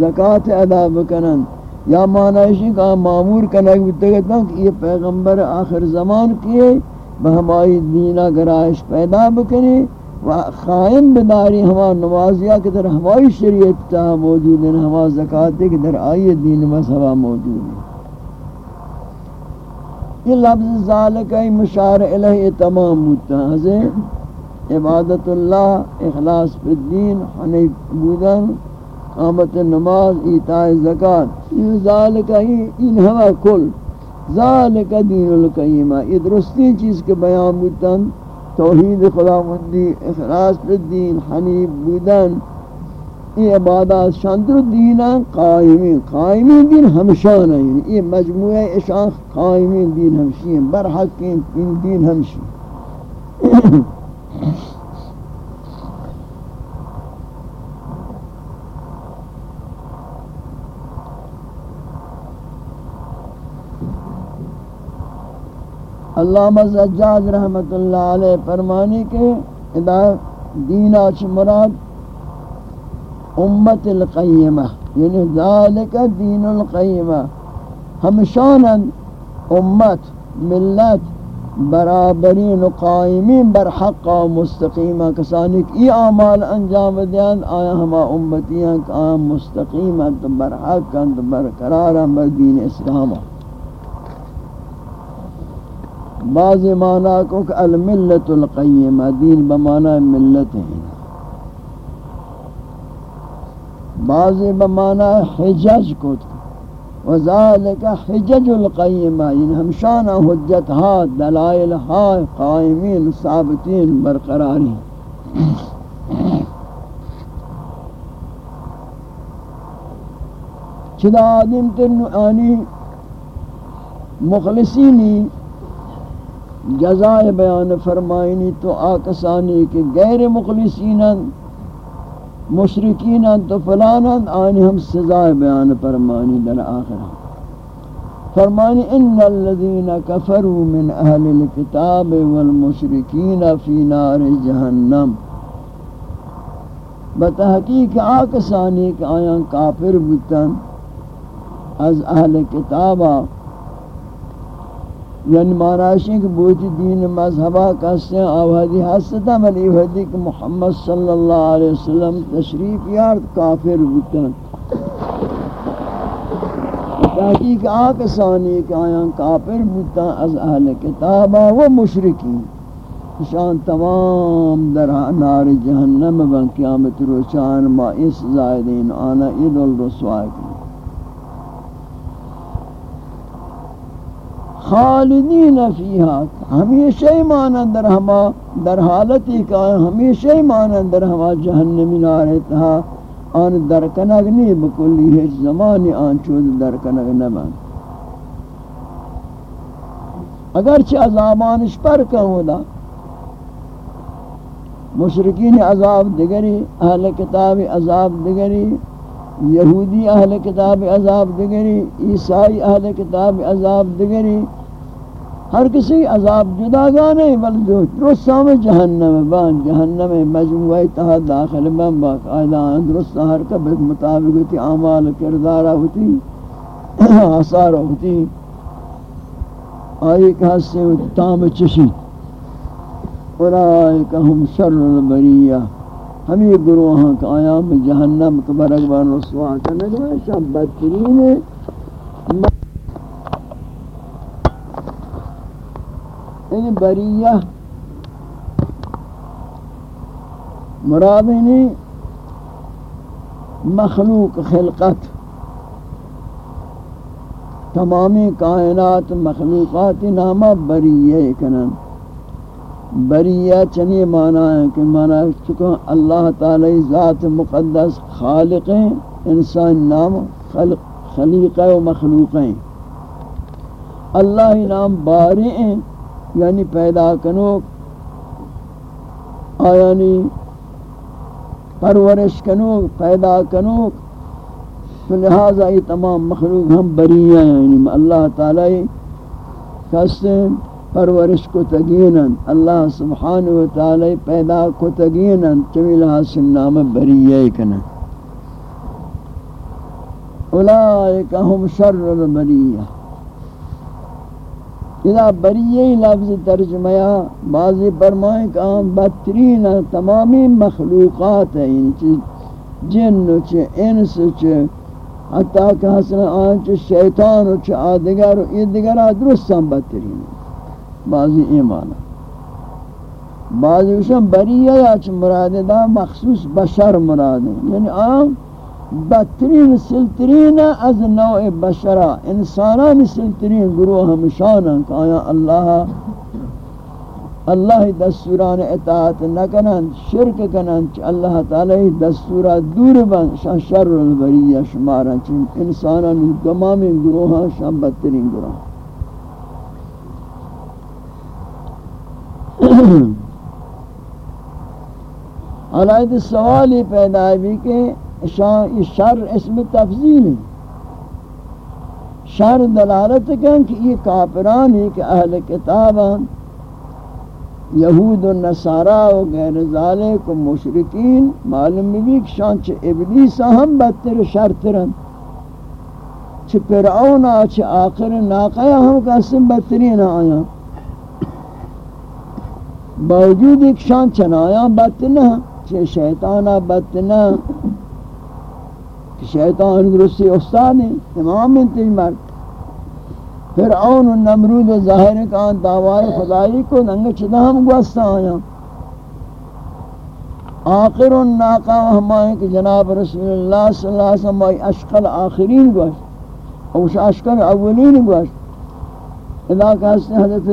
زکات ادا بکنن یا معنی شک مامور کنا بوتگتا کہ یہ پیغمبر آخر زمان کیے بہمائی دینہ گرائش پیدا بکنی و خائم بداری ہما نمازیہ کہ در ہمائی شریعت تا موجود یعنی ہیں ہما زکاة کہ در آئی دین مذہبہ موجود. ہیں یہ لفظ ذالکہ مشار علیہ تمام ہوتا عبادت اللہ، اخلاص فی الدین حنیف بودن، قامت نماز، ایتاء زکاة یہ ذالکہ ان ہوا کل۔ ذالک دین القیمہ۔ یہ درستی چیز کے بیان بودن، توحید خداوندی، اخلاص الدین حنیف بودن یہ عبادات شاندر دین قائمین یعنی قائمین دین ہمشان ہیں یعنی یہ مجموعہ اشان قائمین دین ہمشی ہیں برحق دین ہمشی علامہ زجاج رحمت اللہ علیہ فرمانی کے ادا دینا مراد امت القیمہ یعنی ذالک دین القیمہ۔ ہمشانا امت، ملت، برابرین و قائمین بر حق و مستقیمہ کسانی ای اعمال انجام دیان آیا ہما امتیاں کہ آیا مستقیمہ بر حق بر قرار بر دین اسلامہ بعض معنی کو کہ الملت القیمہ، دین بمعنی ملت ہے بعض بمعنی حجج کو وذالک حجج القیمہ یعنی ہمشانہ حجت ہا دلائل ہا قائمین، ثابتین، برقراری. چدا آدم تر آنی یعنی مخلصینی جزائے بیان فرمائنی تو آکسانی کے غیر مخلصینن مشرکینن تو فلانن آنی ہم سزائے بیان فرمائنی در آخرہ فرمانی، ان الذين كفروا من اهل الكتاب والمشركين في نار جهنم بتحقیق آکسانی کہ آیاں کافر بتن از اہل کتابا یعنی معنیش ماراشی کہ بوتی دین مذہبہ کسے آوہدی حسدہ ملی وحدی کہ محمد صلی اللہ علیہ وسلم تشریف یارد کافر بتن تحقیق آکسانی کہ آیاں کافر بتن از اہل کتابا و مشرکین۔ شان تمام در نار جہنم بن قیامت روچان ما اس زائدین آنا اید الرسوائی کی خالدین فیہا، ہمیشہ ایمان در ہما، در حالت حالتی کا ہمیشہ ایمان در ہما جہنمی نارتہا آن درکنگ نہیں بکلی ہے، زمانی آن چود درکنگ نبن اگرچہ عذابانش پر کہوں دا مشرقین عذاب دگری اہل کتاب عذاب دگری یہودی اہل کتاب عذاب دگری، عیسائی اہل کتاب عذاب دگری۔ ہر کسی عذاب جدا گانے بل جو درستہ میں جہنم بان جہنم مجموعی تحت داخل بان باقاعدہ درستہ ہر کبت مطابق ہوتی، اعمال کردارہ ہوتی، آثار ہوتی۔ آئی کہ حصے ہوتی تام چشید اولئک هم شر البریہ ہمیں گروہاں کا آیام جہنم کے برقبار رسوا کرنے کے بعد شب بدترین ان یعنی بریہ مراد نہیں مخلوق خلقت۔ تمامی کائنات مخلوقات نامہ بریہ کنن۔ بریہ چنی معنی ہے کہ معنی چکا اللہ تعالی ذات مقدس خالق ہیں، انسان نام خلق خلیق و مخلوق ہیں۔ اللہ نام باری ہیں یعنی پیدا کنوک آیانی پرورش کنوک پیدا کنوک تو لہذا یہ تمام مخلوق ہم بریہ ہیں یعنی اللہ تعالی کستے پرورش کو تگینن اللہ سبحانہ و تعالی پیدا کو تگینن چمیل حاصل نام بریئے کنن اولائک ہم شر البریہ۔ اذا بریئے لفظ ترجمہ بعضی برمائیں کہ ہم بدترین تمامی مخلوقات ہیں یعنی جن چھ انس چھ حتیٰ کہ حسن آن آنچ شیطان و چھ آدگر یہ دیگر درست ہم بدترین ہیں۔ بعضی ایمان. بعضی وشن بریہ یا چھ مراد دا مخصوص بشر مراد یعنی آم بدترین سلترین از نوع بشرا. انسانان سلترین گروہ ہمشانا کہ آیا اللہ اللہ دستوران اطاعت نکنن شرک کنن چھ اللہ تعالی دستورات دور بن شر البریہ شمارا چھ انسانان گمامی گروہ شان بدترین گروہ علائد سوال ہی پیدا ہے کہ شر اسم تفضیل ہے۔ شر دلالت کن کہ یہ کافران ہی کہ اہل کتابان یہود و نصارہ و غیر ذالک و مشرکین، معلوم بھی کہ شان چھ ابلیس ہم بدتر شرطرن چھ فرعون چھ آخر ناقیہ ہم قسم بدترین آیاں باوجود ایک شان چنایا، بت نہ چھ شیطانہ بت نہ۔ شیطان درستی استاد ہیں، امام انتی مرد۔ فرعون و نمرود و ظاہر کان دعوی خدایی کو ننگ چدا ہم گوستا آیا۔ آخر الناقہ و ہمائیں کہ جناب رسول اللہ صلی اللہ علیہ وسلم اشقل آخرین گوشت۔ اوش اشقل اولین گوشت۔ اذا کہتے حضرت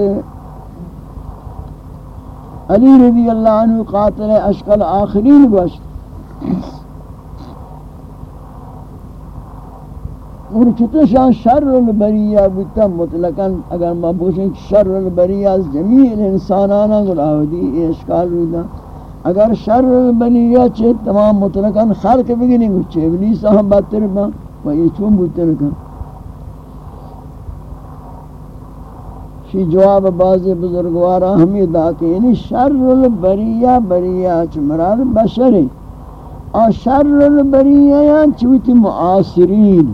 علی رضی اللہ عنہ قاتل اشکل آخرین گوشت۔ اور چھتے شاہ شر البریہ بودتا مطلقاً اگر ما بوشیں شر البریہ جمیع انسانانا گلاودی اشکال رودا اگر شر البریہ چھے تمام مطلقاً خلق بگنی گوچے ابلیس ہم باتر با و یہ چون بودتا رکھا شی جواب باز بزرگوارا ہمیں دا کہ یعنی شر البریہ بریہ چھ مراد بشری۔ اور شر البریہ یا چوتی معاصرین۔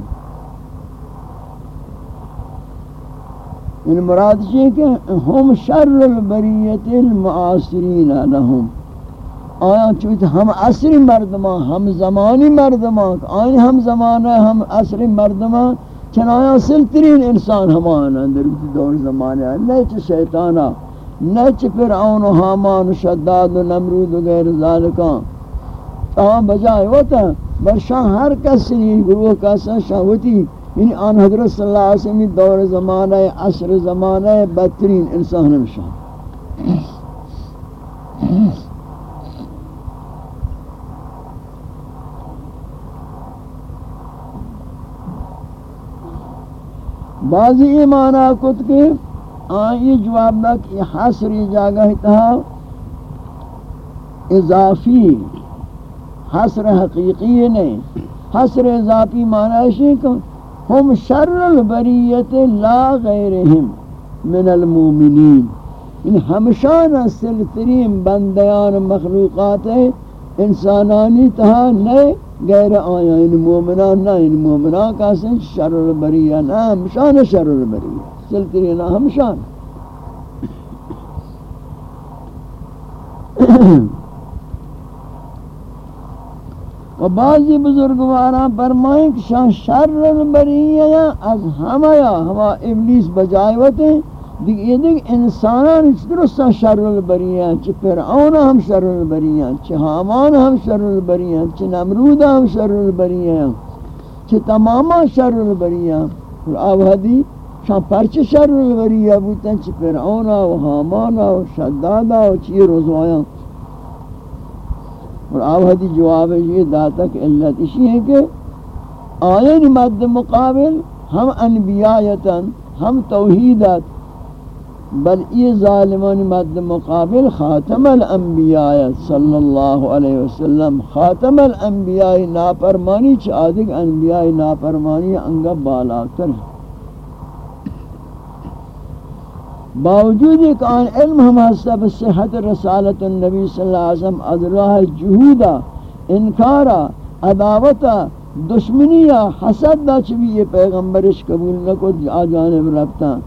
ان مراد یہ کہ ہم شر البریت المعاصرین لهم آیا چوت ہم عصری مردمان، ہم زمانی مردمان۔ آئین یعنی ہم زمانہ، ہم عصری مردمان۔ چنایا سلترین انسان ہمانا در دور زمانے زمانہ نیچ شیطانا نیچ فرعون و حامان و شداد و نمرود و غیر ذالکان تاہم بجائے ہوتا برشان ہر کسی کس گروہ کسا شاہوتی یعنی آن حضرت صلی اللہ علیہ وسلم دور زمانہ عصر زمانہ بدترین انسان ہمشان بعضی ایمانا کت کے آئی جواب دا کہ حسری جاگہ تھا اضافی حسر حقیقی نہیں حسر اضافی معنی ہے کہ ہم شر البریت لا غیرہم من المومنین۔ ان ہمشان سلترین بندیان مخلوقات انسانانی تہا نئے غیر آیا مومنان نہ ان مومنان کا سن شر البریہ نہ ہمشان شر البریہ سلترین ہمشان و بعضی بزرگوارا فرمائیں کہ شان شر البریہ از ہمایا، ہما ابلیس بجائے ہوتے ہیں۔ دیکھ یہ دیکھ انسانان اس درست شر البریہ چھ فرعون ہم شر البریہ چھ حامان ہم شر البریہ چھ نمرود ہم شر البریہ چھ تماما شر البریہ اور آوہدی شان پرچ شر البریہ بوتا چھ فرعون و حامان و شداد و چی روزوایاں اور آوہدی جواب یہ داتا کہ اللہ اسی ہے کہ آئین مد مقابل ہم انبیایتا، ہم توحیدت بل ای ظالمان مد مقابل خاتم الانبیاء صلی اللہ علیہ وسلم. خاتم الانبیاء ناپرمانی چادک انبیاء ناپرمانی انگا بالا کر باوجود ایک آن علم ہم حسب صحت رسالت النبی صلی اللہ علیہ وسلم، از راہ جہودا، انکارا، عداوتا دشمنیا حسد دا چوی یہ پیغمبرش قبول نکو، آجانب ربتا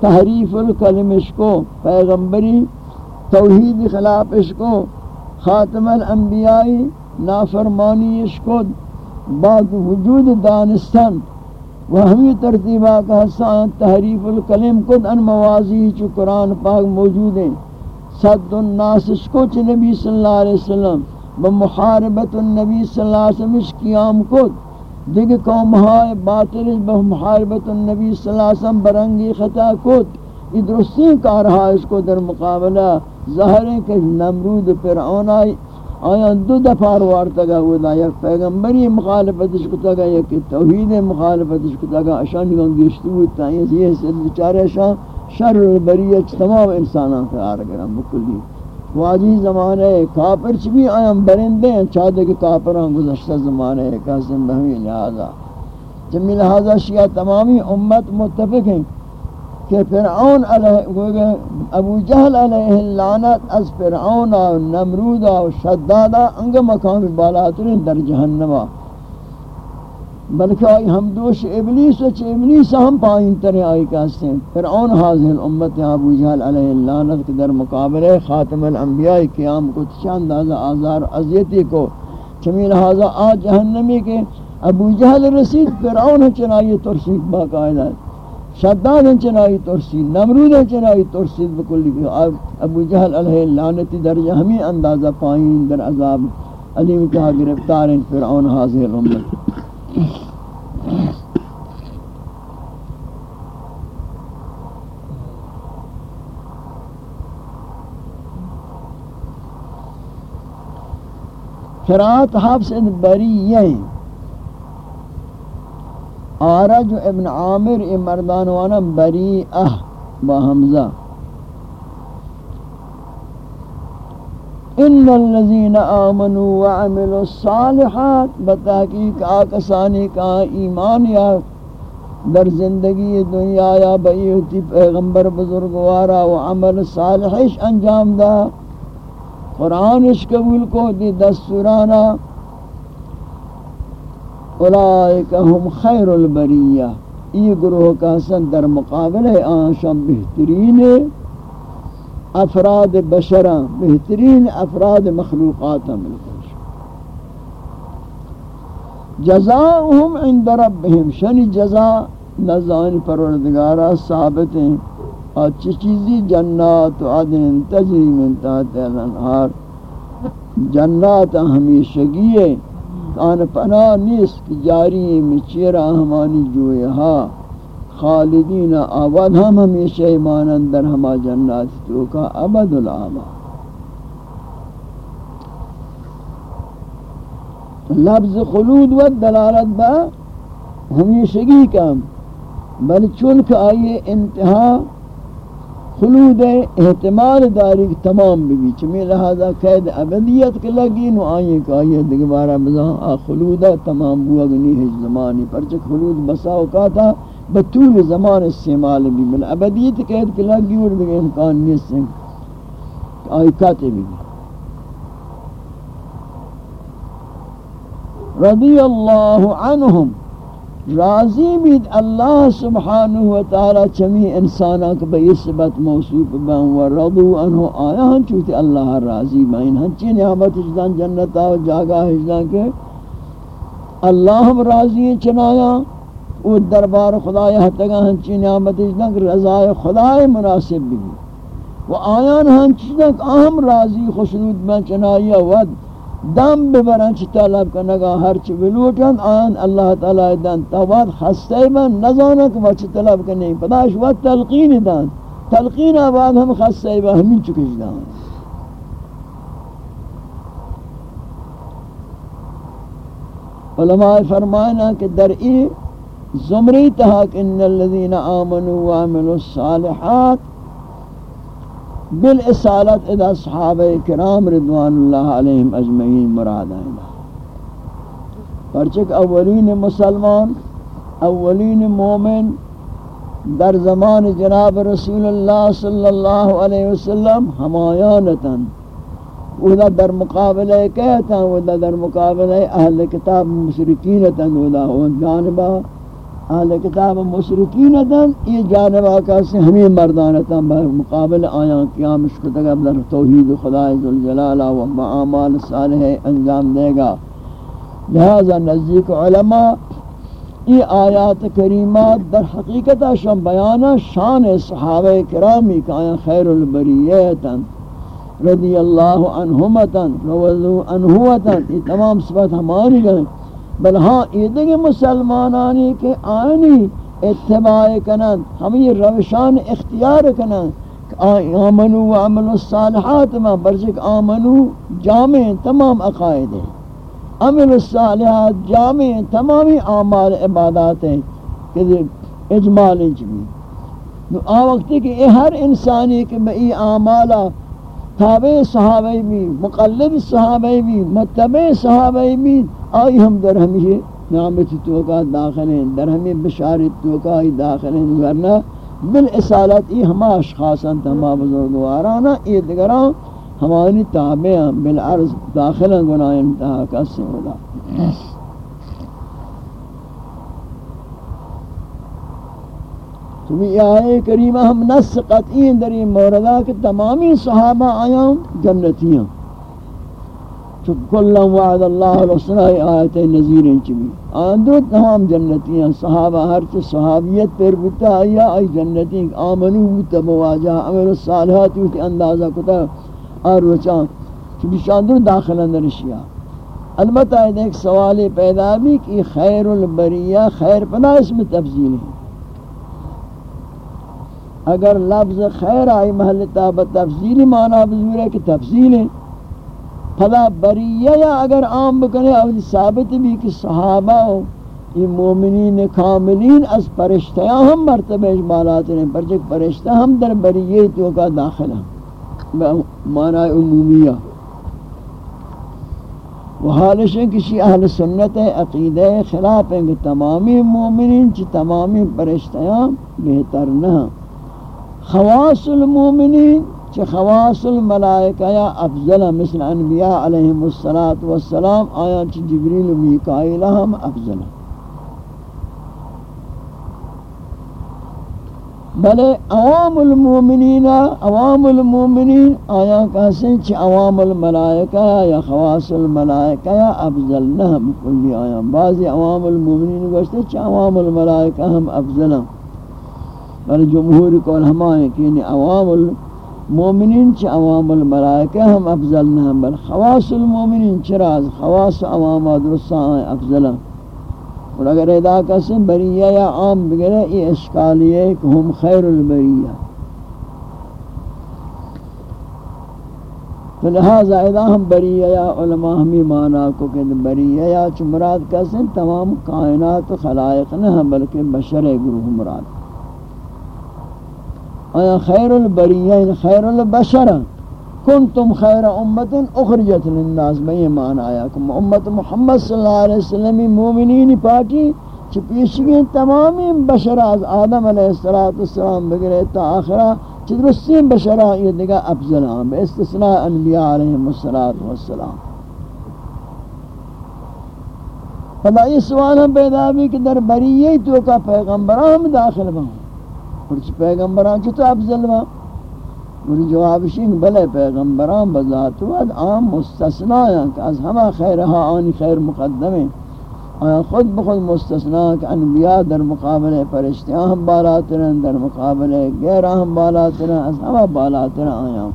تحریف الکلمش کو، پیغمبری توحید خلافش کو، خاتم الانبیائی نافرمانیش کو، بعد وجود دانستان و ہمی ترتیبہ کا حسان تحریف الکلم کد ان موازی چو قرآن پاک موجود ہیں۔ صد الناس اشکوچ نبی صلی اللہ علیہ وسلم، بمحاربت النبی صلی اللہ علیہ وسلم اس قیام کد دیکھ قوم ہائے باطل بمحاربت النبی صلی اللہ علیہ وسلم برنگی خطا کد یہ درستی کار رہا اس کو در مقابلہ ظاہر ہے کہ نمرود فرعون آئی، آیا دو دفعہ وارتا گا ودا یک پیغمبری مخالفتش کتا گا یک توحید مخالفتش کتا گا اشان نگان گشتو ہوتا ہے یہ سے بچارے شان شر بریت تمام انسانان قرار گرم بکلی۔ واجی زمانے کافر چ بھی آیا برندے ہیں چاہتے کہ کافران گزشتہ زمانہ ہے قاسم بہمی لہذا۔ جمی لہذا شیعہ تمامی امت متفق ہیں کہ فرعون علیہ ابو جہل علیہ اللعنت از فرعون و نمرود و شداد انگ مقام بالاترین در جہنمہ بلکہ آئی ہم دوش ابلیس و چھ ابلیس ہم پائیں ترے آئی کہتے ہیں۔ فرعون حاضر امت ابو جہل علیہ اللعنت کے در مقابلے خاتم الانبیاء قیام کو چاند آزار عذیتی کو چمی لہذا آ جہنمی کے ابو جہل رسید فرعون چنائی ترسیق باقاعدہ۔ شداد چنائی ترسید، نمرود چنائی ترسید بکلی ابو جہل علیہ لعنتی درجہ ہمیں اندازہ پائیں در عذاب، علیم کہا گرفتار فرعون حاضر الامت۔ قرآت حفظ بریہ آرج ابن عامر ای مردانوانا بریئہ با حمزہ۔ ان الذين امنوا وعملوا الصالحات بتحقیق آکسانی کا ایمان یا در زندگی دنیا یا بیوتی پیغمبر بزرگوارا و عمل صالحش انجام دا۔ قرآنش قبول کو دی دستورانا۔ اولائک هم خیر البریہ۔ یہ گروہ کا سن در مقابل آنشان بہترین۔ ہے افراد بشران بہترین افراد مخلوقات ملکل جزاؤہم عند ربهم شنی جزا نزان پروردگارہ ثابت ہیں اچھی چیزی جنات عدن تجری من تحت الانہار۔ جنات ہمیشگی ہے۔ کان پناہ نیست، جاری مچیرہ، ہمانی جوئے ہاں خالدین آباد، ہم ہمیشہ ایمان اندر ہما جنات تو کا ابد الآباد لفظ خلود و دلالت با ہمیشگی کم، بل چونکہ آئیے انتہا خلود احتمال داری تمام بھی چمی لہذا قید ابدیت کے لگی نو آئیے کہ آئیے دگبارہ بزاں خلود تمام بوا گنی ہے زمانی پرچک خلود بسا اوقاتا بطول زمان استعمال بھی بل ابدیت قید کے لگی اور دیکھ امکان نہیں سے آئی کاتے بھی رضی اللہ عنہم، راضی بید اللہ سبحانہ وتعالی چمی انسانا کہ بئی سبت موصوف بان و رضو عنہ آیا ہن چوتی اللہ راضی بین ہن چی نعمت اجدان جنتا و جاگا اجدان کے اللہ ہم راضی چنایا۔ او دربار خدای حتگا ہنچی نعمت اجنک رضای خدای مناسب بھی۔ و آیان ہنچی نک اہم راضی خوشنود میں چنائی ود دم ببرن چی طلب کنگا ہر چی بلوٹن آیان اللہ تعالی دن تاواد خستے من نزانک و چی طلب کنی پداش ود تلقین دن۔ تلقین آباد ہم خستے من ہمین چکش دن۔ علماء فرمائنا کہ در ای زمری تحاک ان الذين آمنوا وعملوا الصالحات بالاسالت ادا صحابہ کرام رضوان اللہ علیہم اجمعین مراد آئیں پرچک اولین مسلمان، اولین مومن در زمان جناب رسول اللہ صلی اللہ علیہ وسلم ہمایانتا۔ ودا در مقابلہ کہتا ودا در مقابلہ اہل کتاب مشرکینتا ودا جانبہ اہل کتاب مشرکین دن، یہ جانب آقا سے ہمیں مردانتا مقابل آیاں قیامش کو تک توحید خدا ذوالجلالہ و معامال صالح انجام دے گا۔ لہذا نزدیک علماء، یہ آیات کریمات در حقیقت شان بیانا شان صحابہ کرامی کہ خیر البریتا رضی اللہ عنہمتا روضو عنہوتا یہ تمام صفت ہماری گئے بل ہاں یہ مسلمانانی کے آنی اتباع کنند، ہمیں روشان اختیار کنند آمنو و عمل الصالحات میں برچک آمنو جامع تمام عقائد ہیں۔ عمل الصالحات جامع تمامی اعمال عبادات ہیں کہ اجمال انجمی آ وقتی کہ ہر انسانی کے بئی اعمالہ تابع صحابہ بھی، مقلد صحابہ بھی، متبع صحابہ بھی۔ آئی ہم در ہمیشہ نعمت توقع داخل ہیں، در ہمیں بشارت توقع داخل ہیں۔ ورنہ بالاسالت ای ہما اشخاصاں تمام بزرگوارانا ای دگران ہمانی تابعاں بالعرض داخل گناہ انتہا کسی ہوگا تو یہ آئے کریمہ ہم نس قطعی در این موردہ کہ تمامی صحابہ آیاں جنتیاں۔ تو کلا وعد اللہ الحسنہ آیت نظیر چمی۔ آن دو تمام جنتی ہیں صحابہ ہر چھ صحابیت پر بتا آیا آئی جنتی آمنو بتا مواجہ عمل الصالحات ہوتی اندازہ کتا آر وچان چبی شاندر داخل اندر شیعہ۔ البتہ ایک سوال پیدا بھی کہ خیر البریہ خیر پدا اس میں تفضیل ہے۔ اگر لفظ خیر آئی محلتا بتفضیلی معنی بزور ہے کہ تفضیل ہے۔ بریہ یا اگر عام بکنے او ثابت بھی کہ صحابہ یہ مومنین کاملین از پرشتیاں ہم مرتبہ بالات ہیں پرچک پرشتہ ہم در بریے تو کا داخل ہیں۔ معنی عمومیہ۔ وہ حالش ہے کسی اہل سنت عقیدہ خلاف ہیں کہ تمامی مومنین چی تمامی پرشتیاں بہتر نہ خواص المومنین چی خواص الملائکہ یا افضل مثل انبیاء علیہم السلام آیا چی جبریل و میکائلہ ہم افضل. بلے عوام المومنین عوام المومنین آیا کہتے چھ عوام الملائکہ یا خواص الملائکہ یا افضل. نہ بکلی آیا بعضی عوام المومنین گوشتے چھ عوام الملائکہ ہم افضل ہیں بلے جمہور کول ہمائیں کہ یعنی عوام المومنین چھ عوام الملائکہ ہم افضل نہ بل خواص المومنین چراز خواص عوام درستان افضل اور اگر ادا کسی بریہ یا عام بگرے یہ اشکالی ہے کہ ہم خیر البریہ۔ تو لہذا ادا ہم بریہ یا علماء ہمیں مانا کو کہ بریہ یا چمراد کسی تمام کائنات خلائق نہ ہیں، بلکہ بشر گروہ مراد۔ آیا خیر البریہ خیر البشر کنتم خیر امت اخرجت للناس بہی معنی آیا کہ امت محمد صلی اللہ علیہ وسلم مومنین پاکی چھ پیشگین تمامی بشر از آدم علیہ السلام بگرے تا آخرہ چھ درستین بشرہ یہ دیگا افضل ہیں بے استثناء انبیاء علیہ السلام فلا یہ سوال ہم پیدا بھی کہ در بریئی تو کا پیغمبران ہم داخل بہن۔ اور پیغمبران چھو افضل بہن اور جواب شین بلے پیغمبران بذات ود عام مستثنا ہیں کہ از ہما خیرہا آنی خیر مقدم ہیں آیا خود بخود مستثنا کہ انبیاء در مقابل پرشتیاں ہم بالاترن، در مقابل غیرہ ہم بالاترن، از ہما بالاترن آیا.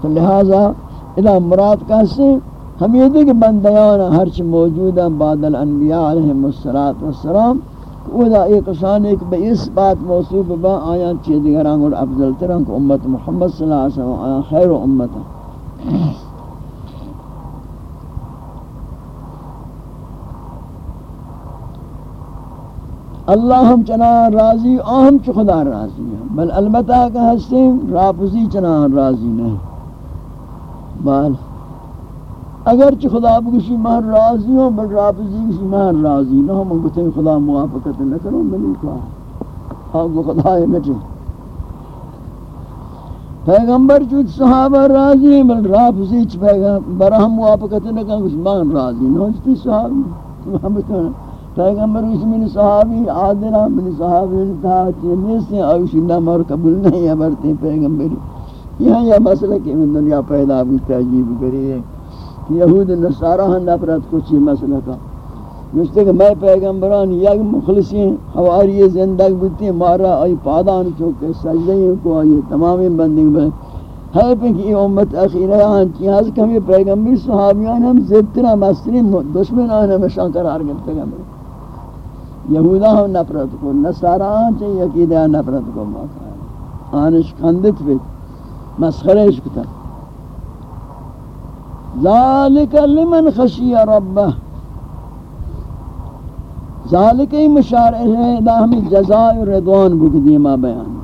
تو لہذا الہ مراد کہتے ہیں ہم یہ دیکھ بندیان ہرچ موجود ہیں بعد الانبیاء علیہ السلام اودا ایک شان ایک بے اس بات موصوف با آیا چی دیگران اور افضل تران کو امت محمد صلی اللہ علیہ وسلم آیا خیر امت اللہ ہم چنا راضی ہم چ خدا راضی ہیں۔ بل البتہ کہ ہستیں راپسی چنا راضی نہیں۔ بال اگر چھ خدا بگوشی میں راضی ہوں بل رابطی کسی میں راضی نہ ہوں، من گتے خدا موافقت نہ کروں ملی کہا آپ کو خدا ہے نچے پیغمبر چود صحابہ راضی ہیں بل رابطی چھ پیغمبر ہم موافقت نہ کروں کسی میں راضی نہ ہوں چتی صحابی؟ پیغمبر اس میں صحابی عادلہ من صحابی انتہا چیزیں سے آوشی نہ مر قبول نہیں ہے برتے پیغمبری۔ یہاں یہ مسئلہ کہ من دنیا پیدا بھی تحجیب کری ہے۔ یہود نصارہ ہن نفرت کو چی مسئلہ کا۔ مجھتے کہ میں پیغمبران یک مخلصین حواری زندگ بودتی ہیں، مارا آئی پادان چوکے سجدیں کو آئی تمامی بندنگ بے ہے پہ کہ یہ امت اخیرہ آن چیہاز کہ یہ پیغمبر صحابیان ہم زبتنا مسترین دشمن آن ہمیں شان قرار گئے پیغمبر۔ یہودہ ہم نفرت کو، نصارہ آن چاہیے عقیدہ نفرت کو موقع آنش کندت بیت مسخرش کتا ذالک لمن خشی ربہ۔ ذالک ہی مشار ہے دا ہمیں جزائے رضوان بک دیما بیان۔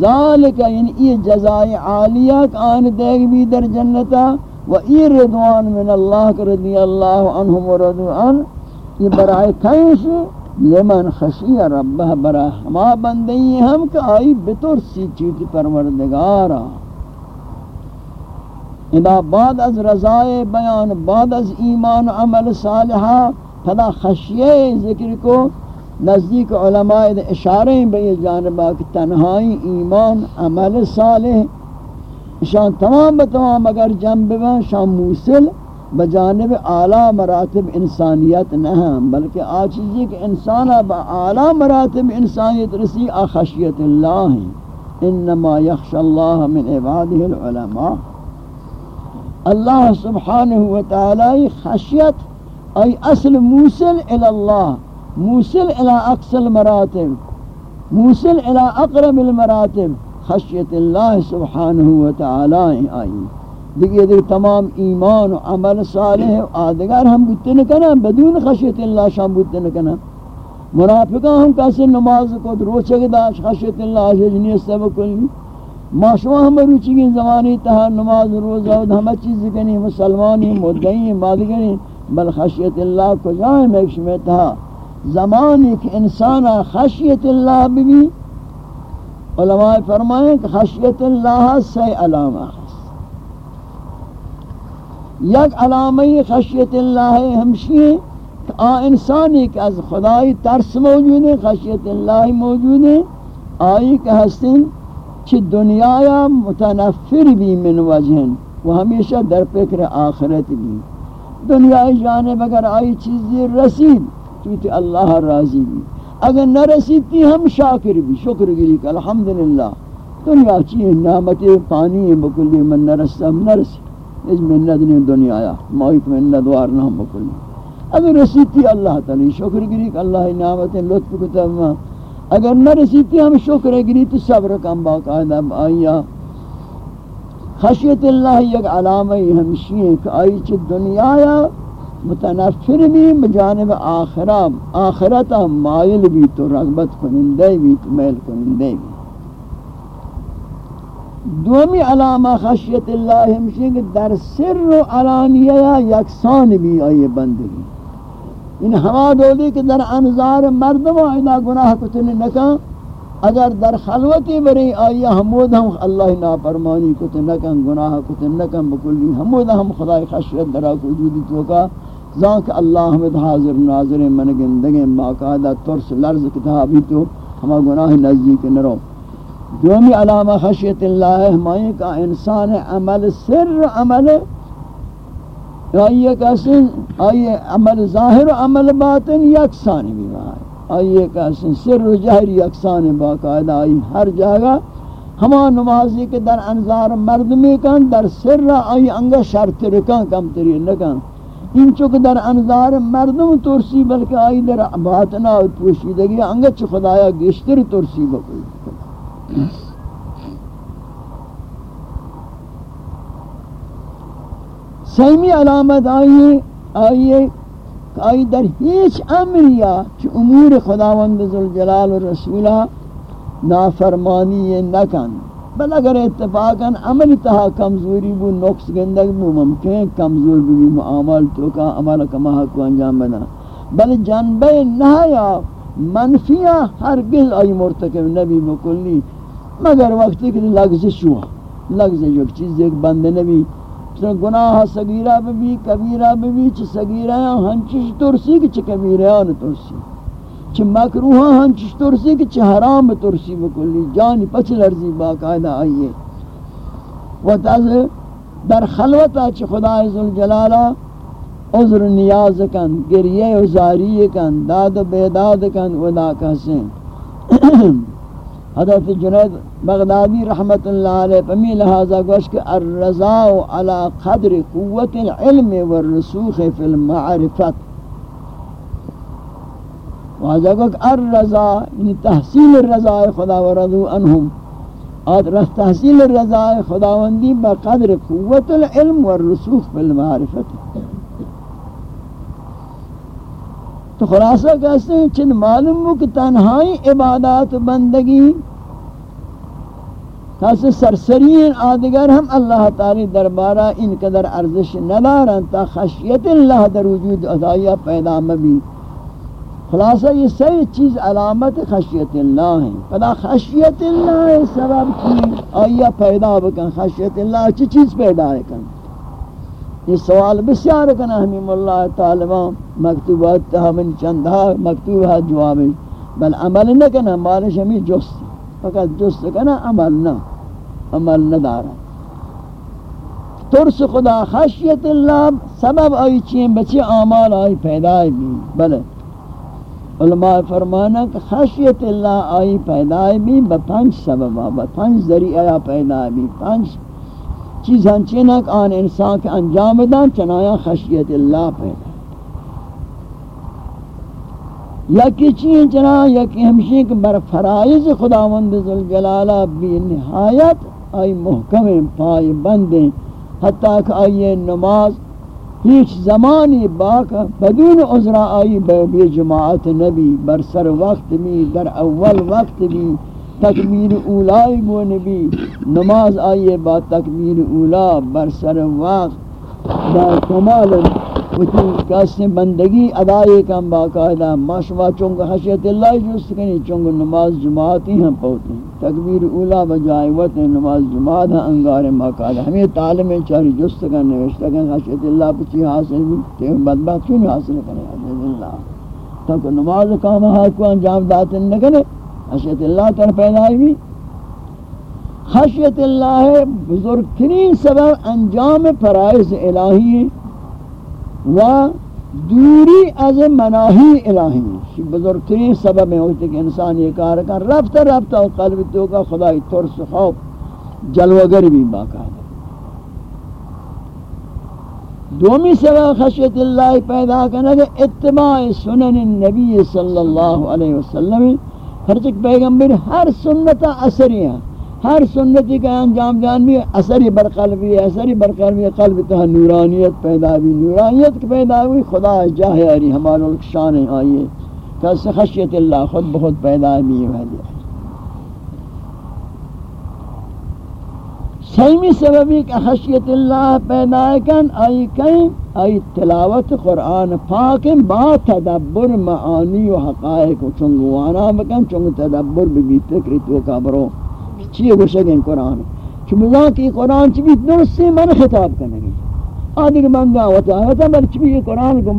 ذالک یعنی یہ جزائے عالیہ آن دیکھ بھی در جنتا و ای رضوان من اللہ رضی اللہ عنہم و رضوان یہ برائے کھائش لمن خشی ربہ برا ہما بندی ہم کہ آئی بطور سی چیتی پروردگارا۔ ادا بعد از رضائے بیان، بعد از ایمان عمل صالحہ پدا خشیہ ذکر کو نزدیک علماء اشارے بے جانبا کہ تنہائی ایمان عمل صالح، شان تمام بتمام اگر جنب بیں شان موصل بجانب اعلیٰ مراتب انسانیت نہ ہیں، بلکہ آ چیزی کہ انسان با اعلیٰ مراتب انسانیت رسی، آ خشیت اللہ انما یخش اللہ من عباده العلماء۔ اللہ سبحانہ وتعالی خشیت، ای اصل موصل الى اللہ، موصل الى اقصى المراتب، موصل الى اقرب المراتب، خشیت اللہ سبحانہ وتعالی آئی دیکھئے دیکھ تمام ایمان و عمل صالح و آدھگار ہم بودتے نکنا بدون خشیت اللہ شام بودتے نکنا منافقہ ہم کیسے نماز کو روچک داش خشیت اللہ جنی سبب کلی ما شما ہم روچی گئے زمانی تہا نماز روزہ و ہمیں چیز کنی مسلمانی، مدعی مادگری بل خشیت اللہ کو جائیں میں شما تہا؟ زمانی کہ انسان خشیت اللہ بھی علماء فرمائیں کہ خشیت اللہ سی علامہ یک علامہ خشیت اللہ ہمشی ہے کہ آ انسانی کہ از خدای ترس موجود ہے، خشیت اللہ موجود ہے، آئی کہ ہستن چھ دنیا متنفر بھی من وجہن، وہ ہمیشہ در فکر آخرت بھی۔ دنیا جانب اگر آئی چیزی رسید، تو اللہ راضی بھی۔ اگر نہ رسیدتی ہم شاکر بھی۔ شکر گری کہ الحمدللہ۔ دنیا چیئے نعمت پانی بکلی من نہ رستا ہم نہ رسی اس منت نہیں دنیا آیا مویت منت وار نہ ہم بکلی اگر رسیدتی اللہ تعالی شکر گری کہ اللہ نعمت لطف کتب۔ اگر نہ رسیدتی ہم شکر گری تو صبر کم باقاعدہ آئیا خشیت اللہ یک علامہ ہمشی ہے کہ آئی چھ دنیا یا متنفر بھی بجانب آخرام آخرتا مائل بھی تو رغبت کنندے بھی، تو میل کنندے بھی. دومی علامہ خشیت اللہ ہمشی ہے کہ در سر و علانیہ یکسان بھی آئی بندگی. ان ہوا دولی کہ در انظار مردم آئینا گناہ کتن نکا، اگر در خلوتی بری آئی حمود ہم اللہ نافرمانی کتن نکن گناہ کتن نکن بکلی حمود ہم خدای خشیت درہ کو وجودی توکا ذاک اللہ حمد حاضر ناظر من گندگیں باقاعدہ ترس لرز کتابی تو ہما گناہ نزدیک نرو۔ دومی علامہ خشیت اللہ ہمائیں کا انسان عمل، سر عمل آئیے کسی آئیے عمل ظاہر و عمل باطن یکسان بھی بھائی آئیے کسی سر و جہر یکسان باقاعدہ آئی ہر جگہ ہما نمازی کے در انظار مردمی کن در سر را آئی انگا شرط رکن کم ترین نکن این چک در انظار مردم ترسی بلکہ آئی در باطنا پوشیدگی انگا چھ خدایا گشتر ترسی بکل سیمی علامت آئیے آئیے آئی در ہیچ امریا چھ امور خداوند ذوالجلال و رسولہ نافرمانی نکن بل اگر اتفاقا عمل تہا کمزوری بو نقص گندگ بو ممکن کمزور بھی معامل تو کا عمل کما حق انجام بنا بل جنبہ نہایا منفیہ ہرگز آئی مرتکب نبی بکلی مگر وقتی کہ لگزش ہوا لگزش ایک چیز ایک بند نبی گناہ صغیرہ بھی، کبیرہ بھی، چھ صغیرہ ہاں، ہنچش ترسی کہ چھ کبیرہ ترسی۔ چھ مکروہ ہنچش ترسی کہ چھ حرام ترسی بکلی۔ جانی پچھ لرزی باقاعدہ آئیے۔ و تاز در خلوتا چھ خدا عزالجلالہ عذر نیاز کن، گریہ و زاری کن، داد و بیداد کن، ودا کسیں حضرت جنید بغدادی رحمت اللہ علیہ فمی لہذا گوش کہ الرضاء على قدر قوت العلم والرسوخ فی المعرفت۔ وہذا گوش الرضاء یعنی تحصیل الرضاء خدا ورضو انہم آت رس تحصیل الرضاء خداوندی بقدر قوت العلم والرسوخ فی المعرفت۔ تو خلاصہ کہتے ہیں، چند معلوم ہو کہ تنہائی عبادات بندگی کسی سرسرین آدگر ہم اللہ تعالی دربارہ ان قدر ارزش ندارن تا خشیت اللہ در وجود ادائیہ پیدا مبی۔ خلاصہ یہ صحیح چیز علامت خشیت اللہ ہے۔ پدا خشیت اللہ سبب کی؟ آئیہ پیدا بکن، خشیت اللہ چی چیز پیدا ہے کن؟ یہ سوال بسیار کنا حمیم اللہ طالبان مکتوبات تہا من چندہ مکتوب ہے جواب بل عمل نہ کنا مالش ہمیں جست فقط جست کنا عمل نہ عمل نہ دارا۔ ترس خدا خشیت اللہ، سبب آئی چین بچے آمال آئی پیدا بھی۔ بلے علماء فرمانا کہ خشیت اللہ آئی پیدا بھی بپنج سبب بپنج ذریعہ پیدا بھی، پنج چیز ہنچینک آن انسان کے انجام دان چنایا خشیت اللہ پیدا یکی چین چنا، یا یکی ہمشی کہ بر فرائض خداوند ذوالجلالہ بھی نہایت آئی محکم پائی بندیں حتیٰ کہ آئیے نماز هیچ زمانی باک بدون عذرا آئی بے جماعت نبی، بر سر وقت بھی، در اول وقت بھی۔ تکبیر اولائی بو نبی۔ نماز آئیے با تکبیر اولا بر سر وقت۔ با کمال وچی کسی بندگی ادائی کم باقاعدہ۔ ماشوا چونگ حشیت اللہ جست کنی چونگ نماز جماعتی ہم پوتی ہیں۔ تکبیر اولا بجائے وقت نماز جماعت ہم انگار باقاعدہ۔ ہمیں تعلیم چاری جست کن نوشتا کن حشیت اللہ پچی حاصل بھی تیو بدبخت کیوں حاصل کرنے حضرت اللہ۔ تاکہ نماز کام حق کو انجام داتن نکنے حشیت اللہ تر پیدا بھی خشیت اللہ بزرگترین سبب انجام فرائض الہی و دوری از مناہی الہی بزرگترین سبب ہے ہوتے کہ انسان یہ کار کر رفتہ رفتہ و قلب تو کا خدای ترس خوف جلوگر بھی باقا ہے دومی سبب خشیت اللہ پیدا کرنا کہ اتباع سنن النبی صلی اللہ علیہ وسلم ہر چک پیغمبر ہر سنت اثری ہیں۔ ہر سنتی کا انجام جان بھی اثری بر قلبی ہے اثری بر قلبی قلب تہا نورانیت، پیدا ہوئی نورانیت کی پیدا ہوئی، خدا جاہی آری ہمارا شان آئیے۔ کہ خشیت اللہ خود بہت پیدا ہوئی ہے۔ سیمی سببی کہ خشیت اللہ پیدا کن آئی کہیں آئی تلاوت قرآن پاک، با تدبر معانی و حقائق و چنگوانا بکن چنگ تدبر بھی فکر تو کا برو چیئے گوشگیں قرآن؟ چو مزان کی قرآن چی بھی درست سے من خطاب کرنے گی آدھر بندہ ہوتا ہے بل چی بھی قرآن کو